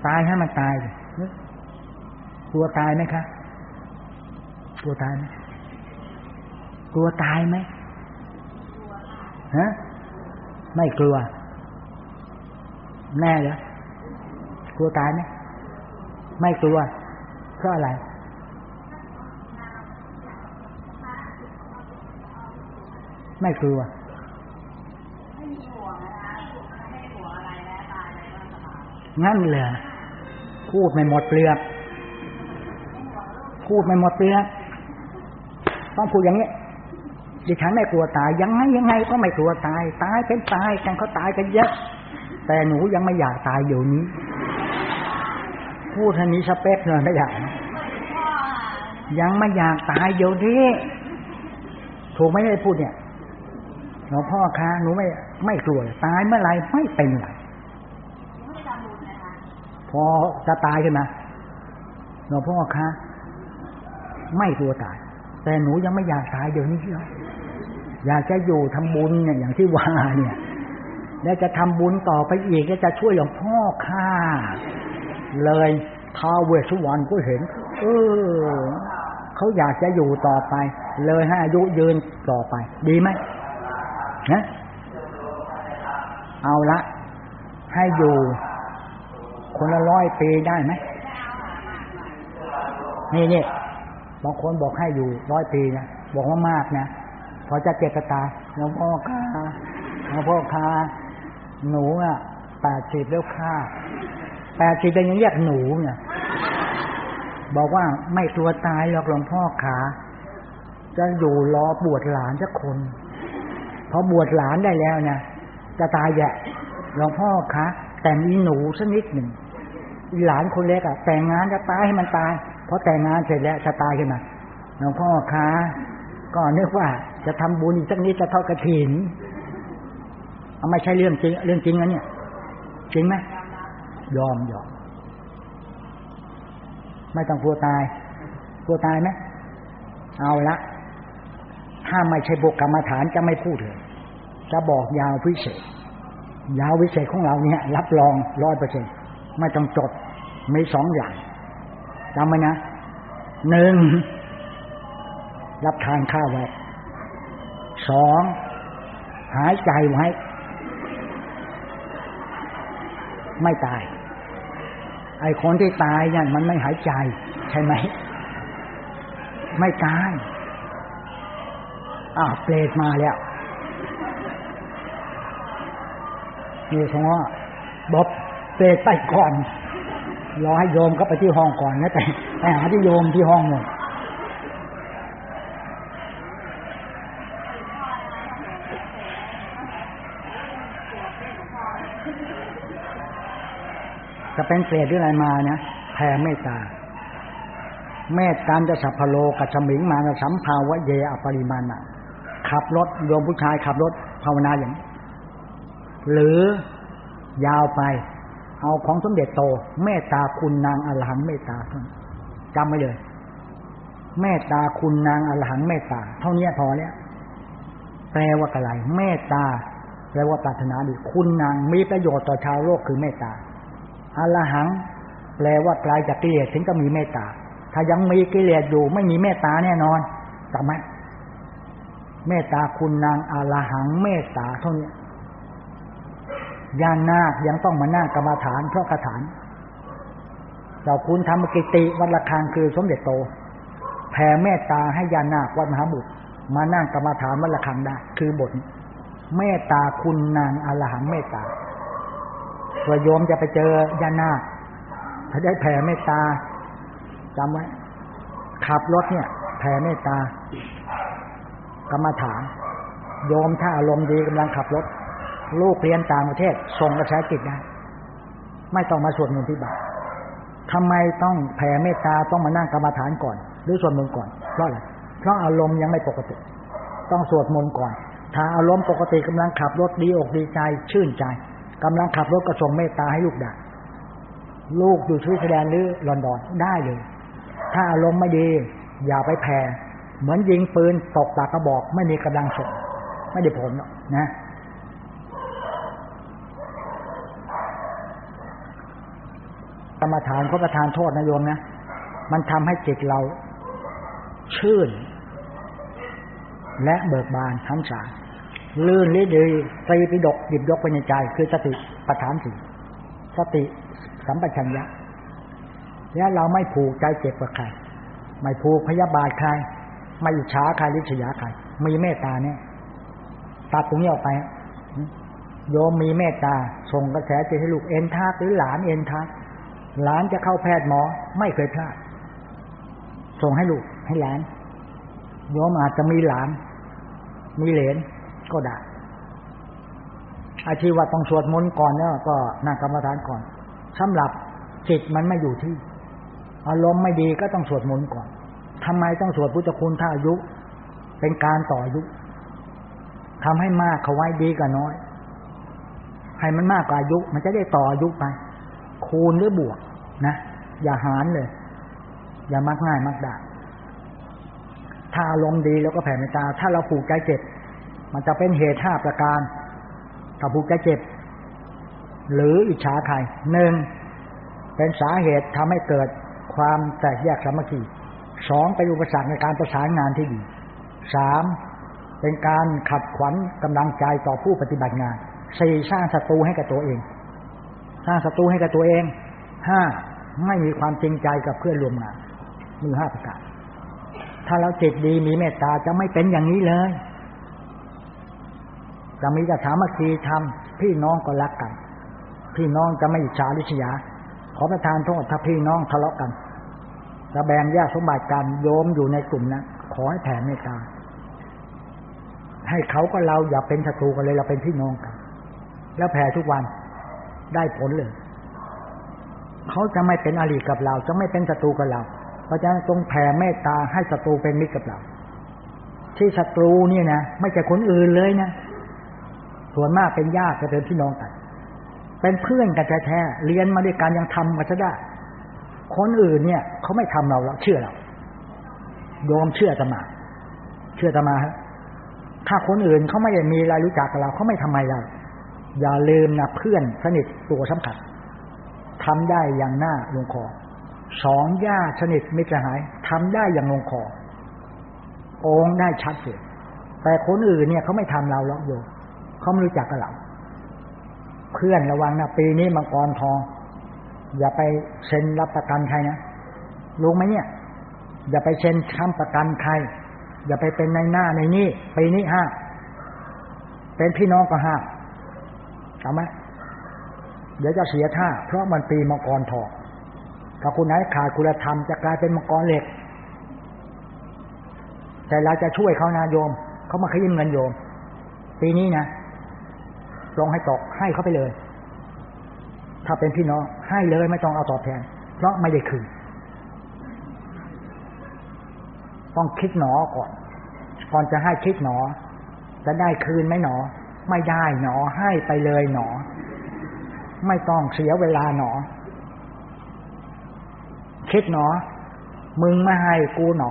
ตายให้มันตายกลัวตายไหมคะกลัวตายไหมกลัวตายไหมฮะไม่กลัว แน่เหรอกลัวตายไหมไม่กลัวเพราะอะไร ไม่กลัวงั้นเหรอพูดไม่หมดเปลือกพูดไม่หมดเปลือกต้องพูดอย่างนี้ดิฉันไม่กลัวตายยังไงยังไงก็ไม่กลัวตายตายเป็นตายกันเขาตายกันเยอะ แต่หนูยังไม่อยากตายอยู่นี้ พูดท่านี้สเปคเลยไม่อยากยังไม่อยากตายอยู่นี้ถูกไม่ได้พูดเนี่ย หลวงพ่อคะหนูไม่ไม่กลัวตายเมื่อไรไม่เป็นไรพอจะตายขึ้นมาหลวงพ่อคะไม่ตัวตาย แต่หนูยังไม่อยากตายเดี๋ยวนี้หรอกอยากจะอยู่ทำบุญเนี่ยอย่างที่ว่าเนี่ยแล้วจะทำบุญต่อไปอีกแล้วจะช่วยหลวงพ่อข้าเลยท้าวเวสสุวรรณก็เห็น เออเขาอยากจะอยู่ต่อไป เลยให้อายุยืนต่อไป ดีไหม นะเอาละ ให้อยู่ คนละร้อยปีได้ไหมนี่นี่บางคนบอกให้อยู่ร้อยปีนะบอกว่ามากนะพอจะเจ็บตาหลวงพ่อคาหลวงพ่อคาหนูอะแปดสิบแล้วค่าแปดสิบเป็นยังเรียกหนูเนี่ยบอกว่าไม่ตัวตายหรอกหลวงพ่อขา จะอยู่รอบวชหลานสักคน พอบวชหลานได้แล้วนี่ยจะตายแย่หลวงพ่อคะแต่มีหนูสักนิดหนึ่งหลานคนเล็กอะแต่งงานจะตายให้มันตายพอแต่งงานเสร็จแล้วจะตายขึ้นมาหลวงพ่อคะก็นึกว่าจะทำบุญอีกสักนิดจะเท่ากระถินเอาไม่ใช่เรื่องจริง เรื่องจริงนะเนี่ย จริงไหมยอมยอมไม่ต้องกลัวตายกลัวตายไหมเอาละถ้าไม่ใช่บกกรรมฐานจะไม่พูดเลย จะบอกยาวพิเศษ ยาววิเศษของเราเนี่ย รับรองร้อยเปอร์เซ็นไม่ต้องจดมีสองอย่างจำไว้นะหนึ่งรับทานข้าวไว้สองหายใจไว้ ไม่ตาย ไอ้คนที่ตายเนี่ยมันไม่หายใจ ใช่ไหม ไม่ตายอ้าวเปรตมาแล้ว นี่สงว่าบอกเปรตไปก่อนรอให้โยมก็ไปที่ห้องก่อนนะแต่ไปหาที่โยมที่ห้องหมดจะเป็นเปรตหรืออะไรมานะแผ่เมตตา เมตตาจะสัพพโลกัจมิงมาสัมภาวะเยอปริมาณขับรถโยมผู้ชายขับรถภาวนาอย่าง หรือยาวไป เอาของสมเด็จโต เมตตาคุณนางอรหังเมตตาจำไว้เลย เมตตาคุณนางอรหังเมตตา เท่านี้พอแล้วแปลว่าอะไรเมตตาแปลว่าปรารถนาดีคุณนางมีประโยชน์ต่อชาวโลกคือเมตตาอรหัง แปลว่าไกลจากกิเลสถึงจะมีเมตตา ถ้ายังมีกิเลสอยู่ไม่มีเมตตาแน่นอนจำไหมเมตตาคุณนางอรหังเมตตาเท่านี้ ยานนาคยังต้องมานั่งกรรมฐานเพราะกระฐานเราคุณทำกิติวัดละคังคือสมเด็จโต แผ่เมตตาให้ยานาควัดมหาบุตร มานั่งกรรมฐานวัดละคังได้ คือบทเมตตาคุณนางอรหังเมตตาตัวโยมจะไปเจอยานาคถ้าได้แผ่เมตตาจำไว้ขับรถเนี่ย แผ่เมตตากรรมฐาน โยมถ้าอารมณ์ดีกำลังขับรถ ลูกเรียนต่างประเทศส่งกระแสจิตได้ไม่ต้องมาสวดมนต์ที่บ้านทำไมต้องแผ่เมตตาต้องมานั่งกรรมฐานก่อน หรือสวดมนต์ก่อนเพราะอะไรเพราะอารมณ์ยังไม่ปกติ ต้องสวดมนต์ก่อน ถ้าอารมณ์ปกติกำลังขับรถดีอกดีใจ ชื่นใจกำลังขับรถก็ส่งเมตตาให้ลูกได้ลูกอยู่สวิตเซอร์แลนด์หรือลอนดอนได้เลย ถ้าอารมณ์ไม่ดี อย่าไปแผ่เหมือนยิงปืนตกตากกระบอก ไม่มีกำลังส่งไม่ได้ผลนะ กรรมฐานเขาประทานโทษนะโยมนะ มันทำให้จิตเรา ชื่น และเบิกบานทั้งสารลื่นลิ้ดีตีปิดกหยิบยกไปในใจ คือสติประฐานสี่สติสัมปชัญญะและเราไม่ผูกใจเจ็บกับใคร ไม่ผูกพยาบาทใคร ไม่อิจฉาใครริษยาใคร มีเมตตาเนี่ยตัดตรงนี้ออกไปโยมมีเมตตาส่งกระแสจิตให้ลูกเอ็นทักหรือหลานเอ็นทัก หลานจะเข้าแพทย์หมอ ไม่เคยพลาด ส่งให้ลูกให้หลานโยมอาจจะมีหลาน มีเหลนก็ได้ อาชีว่าต้องสวดมนต์ก่อนเนี่ยก็นั่งกรรมฐานก่อนสำหรับจิตมันไม่อยู่ที่ อารมณ์ไม่ดีก็ต้องสวดมนต์ก่อนทำไมต้องสวดพุทธคุณถ้าอายุ เป็นการต่ออายุทำให้มากเขาไว้ดีกว่าน้อย ให้มันมากกว่าอายุ มันจะได้ต่ออายุไป คูณหรือบวกนะ อย่าหารเลย อย่ามักง่ายมักได้ถ้าอารมณ์ดีแล้วก็แผ่เมตตา ถ้าเราผูกใจเจ็บ มันจะเป็นเหตุห้าประการ ถ้าผูกใจเจ็บ หรืออิจฉาใครหนึ่งเป็นสาเหตุทำให้เกิดความแตกแยกสามัคคีสองเป็นอุปสรรคในการประสานงานที่ดีสามเป็นการขัดขวัญกำลังใจต่อผู้ปฏิบัติงานสี่สร้างศัตรูให้กับตัวเอง สร้างศัตรูให้กับตัวเองห้าไม่มีความจริงใจกับเพื่อนร่วมงานมีห้าประการถ้าเราจิตดีมีเมตตาจะไม่เป็นอย่างนี้เลย จะมีแต่ถามัคคีทำพี่น้องก็รักกัน พี่น้องจะไม่อิจฉาริษยา ขอประทานโทษถ้าพี่น้องทะเลาะกันจะแบ่งแยกสมบัติกันโยมอยู่ในกลุ่มนะขอให้แผ่เมตตาให้เขาก็เราอย่าเป็นศัตรูกันเลยเราเป็นพี่น้องกัน แล้วแผ่ทุกวัน ได้ผลเลยเขาจะไม่เป็นอริกับเรา จะไม่เป็นศัตรูกับเรา เพราะฉะนั้นจงแผ่เมตตาให้ศัตรูเป็นมิตรกับเรา ที่ศัตรูนี่นะไม่ใช่คนอื่นเลยนะส่วนมากเป็นญาติจะเป็นพี่น้องกัน เป็นเพื่อนกันแท้ๆเรียนมาด้วยกันยังทำกันซะได้ คนอื่นเนี่ยเขาไม่ทำเราแล้วเชื่อเราโยมเชื่อตมา เชื่อตมาฮะถ้าคนอื่นเขาไม่ได้มีอะไรรู้จักกับเราเขาไม่ทำไมเรา อย่าลืมนะเพื่อนสนิทตัวสำคัญทำได้อย่างหน้าลงคอสองญาติสนิทมิตรหายทำได้อย่างลงคอองได้ชัดเจนแต่คนอื่นเนี่ยเขาไม่ทำเราหรอกโยเขาไม่รู้จักกับเราเพื่อนระวังนะปีนี้มังกรทอง อย่าไปเซ็นรับประกันใครนะรู้ไหมเนี่ย อย่าไปเซ็นค้ำประกันใคร อย่าไปเป็นในหน้าในนี่ปีนี้ห้าเป็นพี่น้องก็ห้า เอาไหมเดี๋ยวจะเสียท่า เพราะมันปีมังกรทองถ้าคุณไหนขาดคุณธรรมจะกลายเป็นมังกรเหล็ก แต่เราจะช่วยเขานาโยม เขามาขยิมเงินโยม ปีนี้นะลงให้ตกให้เขาไปเลย ถ้าเป็นพี่น้องให้เลยไม่ต้องเอาตอบแทน เพราะไม่ได้คืนต้องคิดหนอก่อน ก่อนจะให้คิดหนอ จะได้คืนไหมหนอ ไม่ได้หนอให้ไปเลยหนอ ไม่ต้องเสียเวลาหนอ คิดหนอ มึงไม่ให้กูหนอ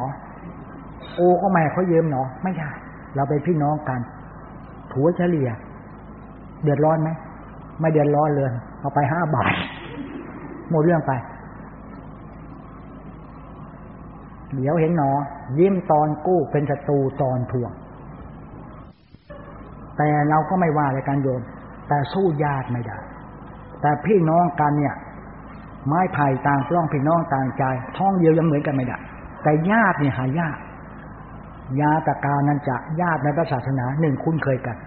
กูก็ไม่เขายืมหนอ ไม่ได้ เราเป็นพี่น้องกัน ถัวเฉลี่ย เดือดร้อนไหมไม่เดือดร้อนเลยเอาไปห้าบาทหมดเรื่องไป เดี๋ยวเห็นหนอ ยิ้มตอนกู้เป็นศัตรูตอนทวง แต่เราก็ไม่ว่าเลยการโยม แต่สู้ญาติไม่ได้ แต่พี่น้องกันเนี่ย ไม้ไผ่ต่างปล้องพี่น้องต่างใจ ท้องเดียวยังเหมือนกันไม่ได้ แต่ญาติเนี่ยหายากญาตการนั้นจะญาติในพระศาสนาหนึ่งคุ้นเคยกัน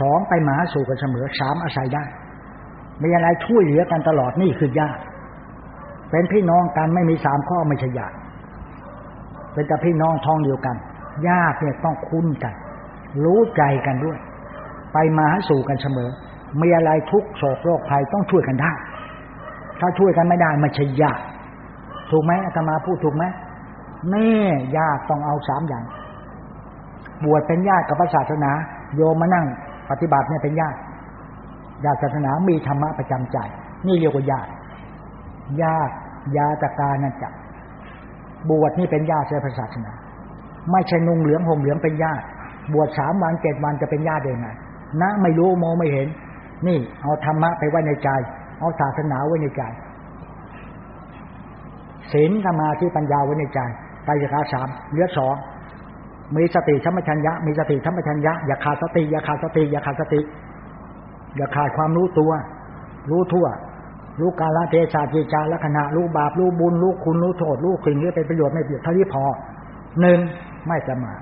สองไปมาสู่กันเสมอสามอาศัยได้มีอะไรช่วยเหลือกันตลอดนี่คือญาติเป็นพี่น้องกันไม่มีสามข้อไม่ใช่ญาติเป็นแต่พี่น้องท้องเดียวกันญาติเนี่ยต้องคุ้นกัน รู้ใจกันด้วย ไปมาสู่กันเสมอ มีอะไรทุกโศกโรคภัยต้องช่วยกันได้ ถ้าช่วยกันไม่ได้มันใช่ยากถูกไหมอาตมาพูดถูกไหมแน่ยากต้องเอาสามอย่าง บวชเป็นญาติกับพระศาสนา โยมมานั่ง ปฏิบัติเนี่ยเป็นญาติญาติศาสนามีธรรมะประจำใจ นี่เรียกว่าญาติญาติญาตการนั่นจักบวชนี่เป็นญาติในพระศาสนา ไม่ใช่นุ่งเหลืองห่มเหลืองเป็นญาติ บวชสามวันเจ็ดวันจะเป็นญาติได้ไงนะไม่รู้มองไม่เห็น นี่ เอาธรรมะไปไว้ในใจ เอาศาสนาไว้ในใจศีลสมาธิปัญญาไว้ในใจไปยาสามเลือดสองมีสติธรรมชัญญะ มีสติธรรมชัญญะอย่าขาดสติอย่าขาดสติอย่าขาดสติ อย่าขาดความรู้ตัว รู้ทั่ว รู้กาลเทศะจิจาลักษณะรู้บาปรู้บุญรู้คุณรู้โทษรู้สิ่งนี้เป็นประโยชน์ไม่เบียดเท่านี้พอหนึ่งไม่ประมาท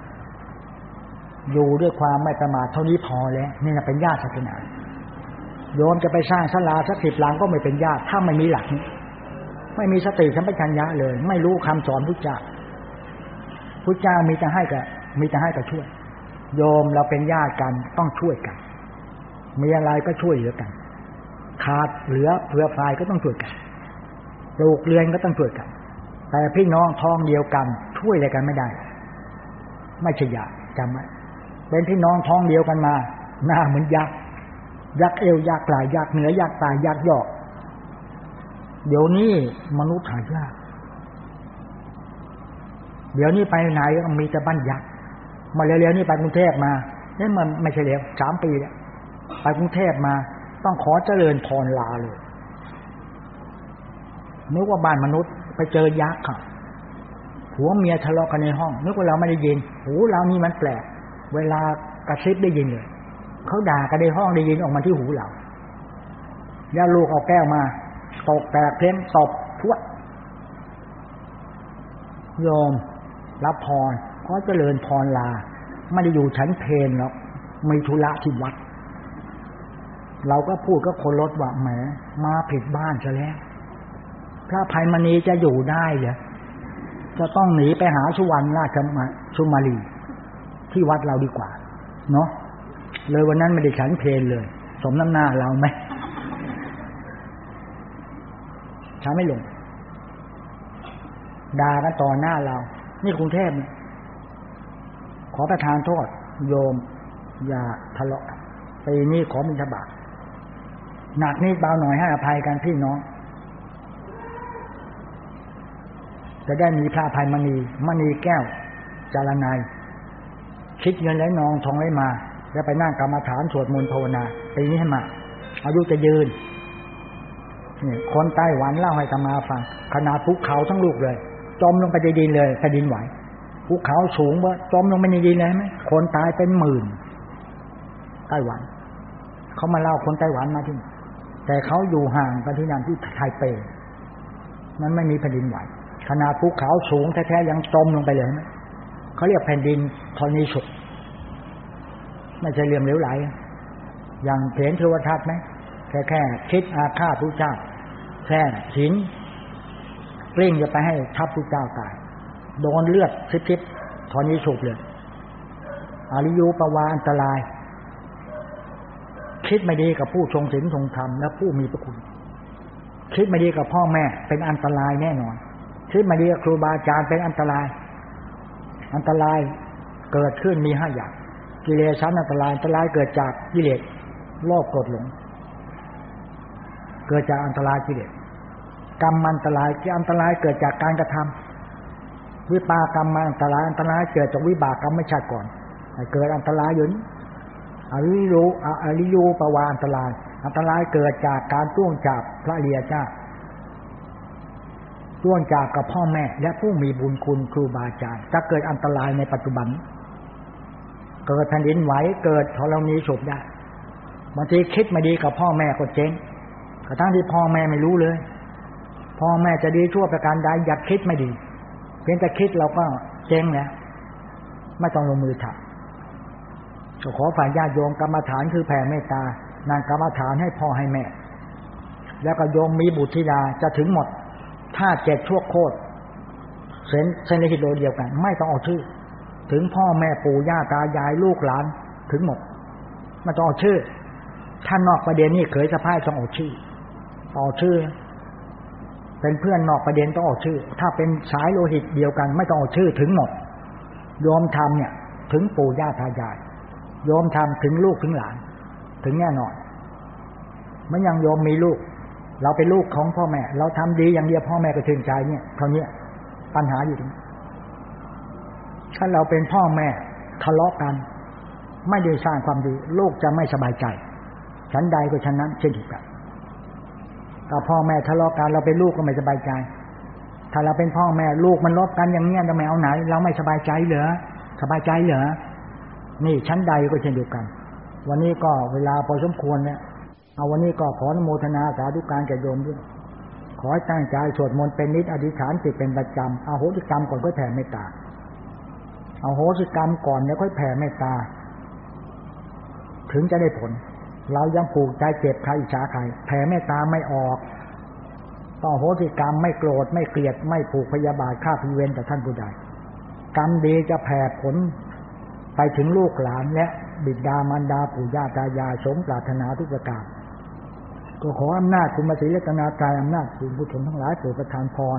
อยู่ด้วยความไม่ประมาทเท่านี้พอแล้วนี่เป็นญาติศาสนาโยมจะไปสร้างศาลาสักสิบหลังก็ไม่เป็นญาติถ้าไม่มีหลักนี้ไม่มีสติสัมปชัญญะเลย ไม่รู้คำสอนพุทธเจ้าพุทธเจ้ามีแต่ให้กับมีแต่ให้กับช่วย โยมเราเป็นญาติกันต้องช่วยกัน มีอะไรก็ช่วยเหลือกัน ขาดเหลือเผื่อฝ่ายก็ต้องช่วยกันปลูกเรือนก็ต้องช่วยกัน แต่พี่น้องท้องเดียวกัน ช่วยอะไรกันไม่ได้ ไม่ใช่ยาจำไว้ เป็นพี่น้องท้องเดียวกันมา หน้าเหมือนยักษ์ยักษ์เอวยักกลายยักษ์เหนือยักษ์ตายยักษ์ยอก เดี๋ยวนี้มนุษย์หายาก เดี๋ยวนี้ไปไหนมีแต่บ้านยักษ์มาเร็วๆนี่ไปกรุงเทพมาเนี่ยมันไม่ใช่เร็วสามปีแล้วไปกรุงเทพมา ต้องขอเจริญพรลาเลยนึกว่าบ้านมนุษย์ไปเจอยักษ์ค่ะผัวเมียทะเลาะกันในห้องนึกว่าเราไม่ได้ยินหูเรานี่มันแปลก เวลากระซิบได้ยินเลยเขาด่ากันในห้องได้ยินออกมาที่หูเราย่าลูกเอาแก้วมาตกแตกเพ้นตบพวดโยม รับพรเพราะเจริญพรลา ไม่ได้อยู่ชั้นเพลนหรอกมีธุระที่วัด เราก็พูดก็คนรถว่าแหม มาผิดบ้านซะแล้ว พระภัยมณีจะอยู่ได้เหรอจะต้องหนีไปหาสุวรรณราชมาชุมาลี ที่วัดเราดีกว่า เนาะเลยวันนั้นไม่ได้ฉันเพลนเลย สมน้ำหน้าเราไหมฉันไม่ลงด่ากันต่อหน้าเรา นี่กรุงเทพขอประทานโทษ โยม อย่าทะเลาะปีนี้ขอมินทบาทหนักนิดเบาหน่อยให้อภัยกันพี่น้อง จะได้มีพระภัยมณีมณีแก้ว จารนาย คิดเงินไหลนองทองไหลมา แล้วไปนั่งกรรมฐานสวดมนต์ภาวนาปีนี้ให้มาอายุจะยืนนี่คนไต้หวันเล่าให้ตมาฟังขนาดภูเขาทั้งลูกเลย จมลงไปในดินเลยแผ่นดินไหวภูเขาสูงว่าจมลงไปในดินเลยไหมคนตายเป็นหมื่นไต้หวัน เขามาเล่าคนไต้หวันมาที่แต่เขาอยู่ห่างกันที่นั่นที่ไทเปมันไม่มีแผ่นดินไหวขนาดภูเขาสูงแท้ๆยังจมลงไปเลยไหม เขาเรียกแผ่นดินทอนิสุกไม่ใช่เรียมเหลวไหล อย่างเห็นเทวทัศน์ไหมแค่แค่คิดอาฆาตผู้เจ้า แค่หินกลิ้งจะไปให้ทัพผู้เจ้าตาย โดนเลือดทิพๆทอนี้สุกเลยอาริยูปวาอันตราย คิดไม่ดีกับผู้ทรงศีลทรงธรรมและผู้มีพระคุณ คิดไม่ดีกับพ่อแม่เป็นอันตรายแน่นอนคิดไม่ดีกับครูบาอาจารย์เป็นอันตราย อันตรายเกิดขึ้นมีห้าอย่าง กิเลสชั้นอันตรายอันตรายเกิดจากกิเลสโลภกดหลง เกิดจากอันตรายกิเลสกรรมอันตรายที่อันตรายเกิดจากการกระทำวิปากรรมอันตรายอันตรายเกิดจากวิบากกรรมไม่ใช่ก่อนเกิดอันตรายอยู่นี้อริยูอริยูปวาอันตราย อันตรายเกิดจากการต้วงจับพระเรียเจ้า ต้วงจากกับพ่อแม่ และผู้มีบุญคุณครูบาอาจารย์จะเกิดอันตรายในปัจจุบัน เกิดแผ่นดินไหวเกิดธรณีฉุบได้บางทีคิดไม่ดีกับพ่อแม่ก็เจ๊งกระทั่งที่พ่อแม่ไม่รู้เลย พ่อแม่จะดีชั่วประการใดอยากคิดไม่ดี เพียงแต่คิดเราก็เจ๊งแล้วไม่ต้องลงมือทำก็ขอฝ่ายญาติโยมกรรมฐานคือแผ่เมตตานางกรรมฐานให้พ่อให้แม่ แล้วก็โยมมีบุตรธิดาจะถึงหมด ถ้าเจ็ดชั่วโคตรเซนเซนในฮิโดเดียวกัน ไม่ต้องออกชื่อ ถึงพ่อแม่ปู่ย่าตายายลูกหลานถึงหมดไม่ต้องออกชื่อท่านนอกประเด็นนี่เคยสะพายต้องออกชื่อออกชื่อ เป็นเพื่อนนอกประเด็นต้องออกชื่อ ถ้าเป็นสายโลหิตเดียวกัน ไม่ต้องออกชื่อถึงหมดโยมทำเนี่ย ถึงปู่ย่าตายายโยมทำถึงลูกถึงหลาน ถึงแน่นอนมันยังโยมมีลูก เราเป็นลูกของพ่อแม่ เราทำดีอย่างเดียวพ่อแม่ก็ชื่นใจเนี่ยเท่านี้ปัญหาอยู่ตรงถ้าเราเป็นพ่อแม่ทะเลาะกัน ไม่ได้สร้างความดี ลูกจะไม่สบายใจ ฉันใดก็ฉันนั้นเช่นเดียวกันถ้าพ่อแม่ทะเลาะกัน เราเป็นลูกก็ไม่สบายใจ ถ้าเราเป็นพ่อแม่ลูกมันลบกันอย่างเนี้ยทำไมเอาไหน เราไม่สบายใจเหรอสบายใจเหรอนี่ชั้นใดก็เช่นเดียวกัน วันนี้ก็เวลาพอสมควรเนี่ย เอาวันนี้ก็ขอนโมทนาสาธุการแก่โยมด้วย ขอให้ตั้งใจสวดมนต์เป็นนิดอธิษฐานจิตเป็นประจำเอาโหสิกรรมก่อนก็แผ่เมตตาเอาโหสิกรรมก่อนแล้วค่อยแผ่เมตตา ถึงจะได้ผล เรายังผูกใจเจ็บใครอิจฉาใครแผ่เมตตาไม่ออกต้องโหสิกรรมไม่โกรธไม่เกลียดไม่ผูกพยาบาทฆ่าพิเวณแต่ท่านผู้ใดกรรมดีจะแผ่ผล ไปถึงลูกหลานและบิดามารดาปู่ย่าตายายสมปรารถนาทุกประการ ก็ขออำนาจคุณมาศรีรัตนากายอำนาจคุณผู้ชมทั้งหลายโปรดประทานพร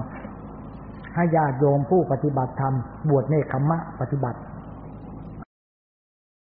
ให้ญาติโยมผู้ปฏิบัติธรรมบวชเนคขมะปฏิบัติ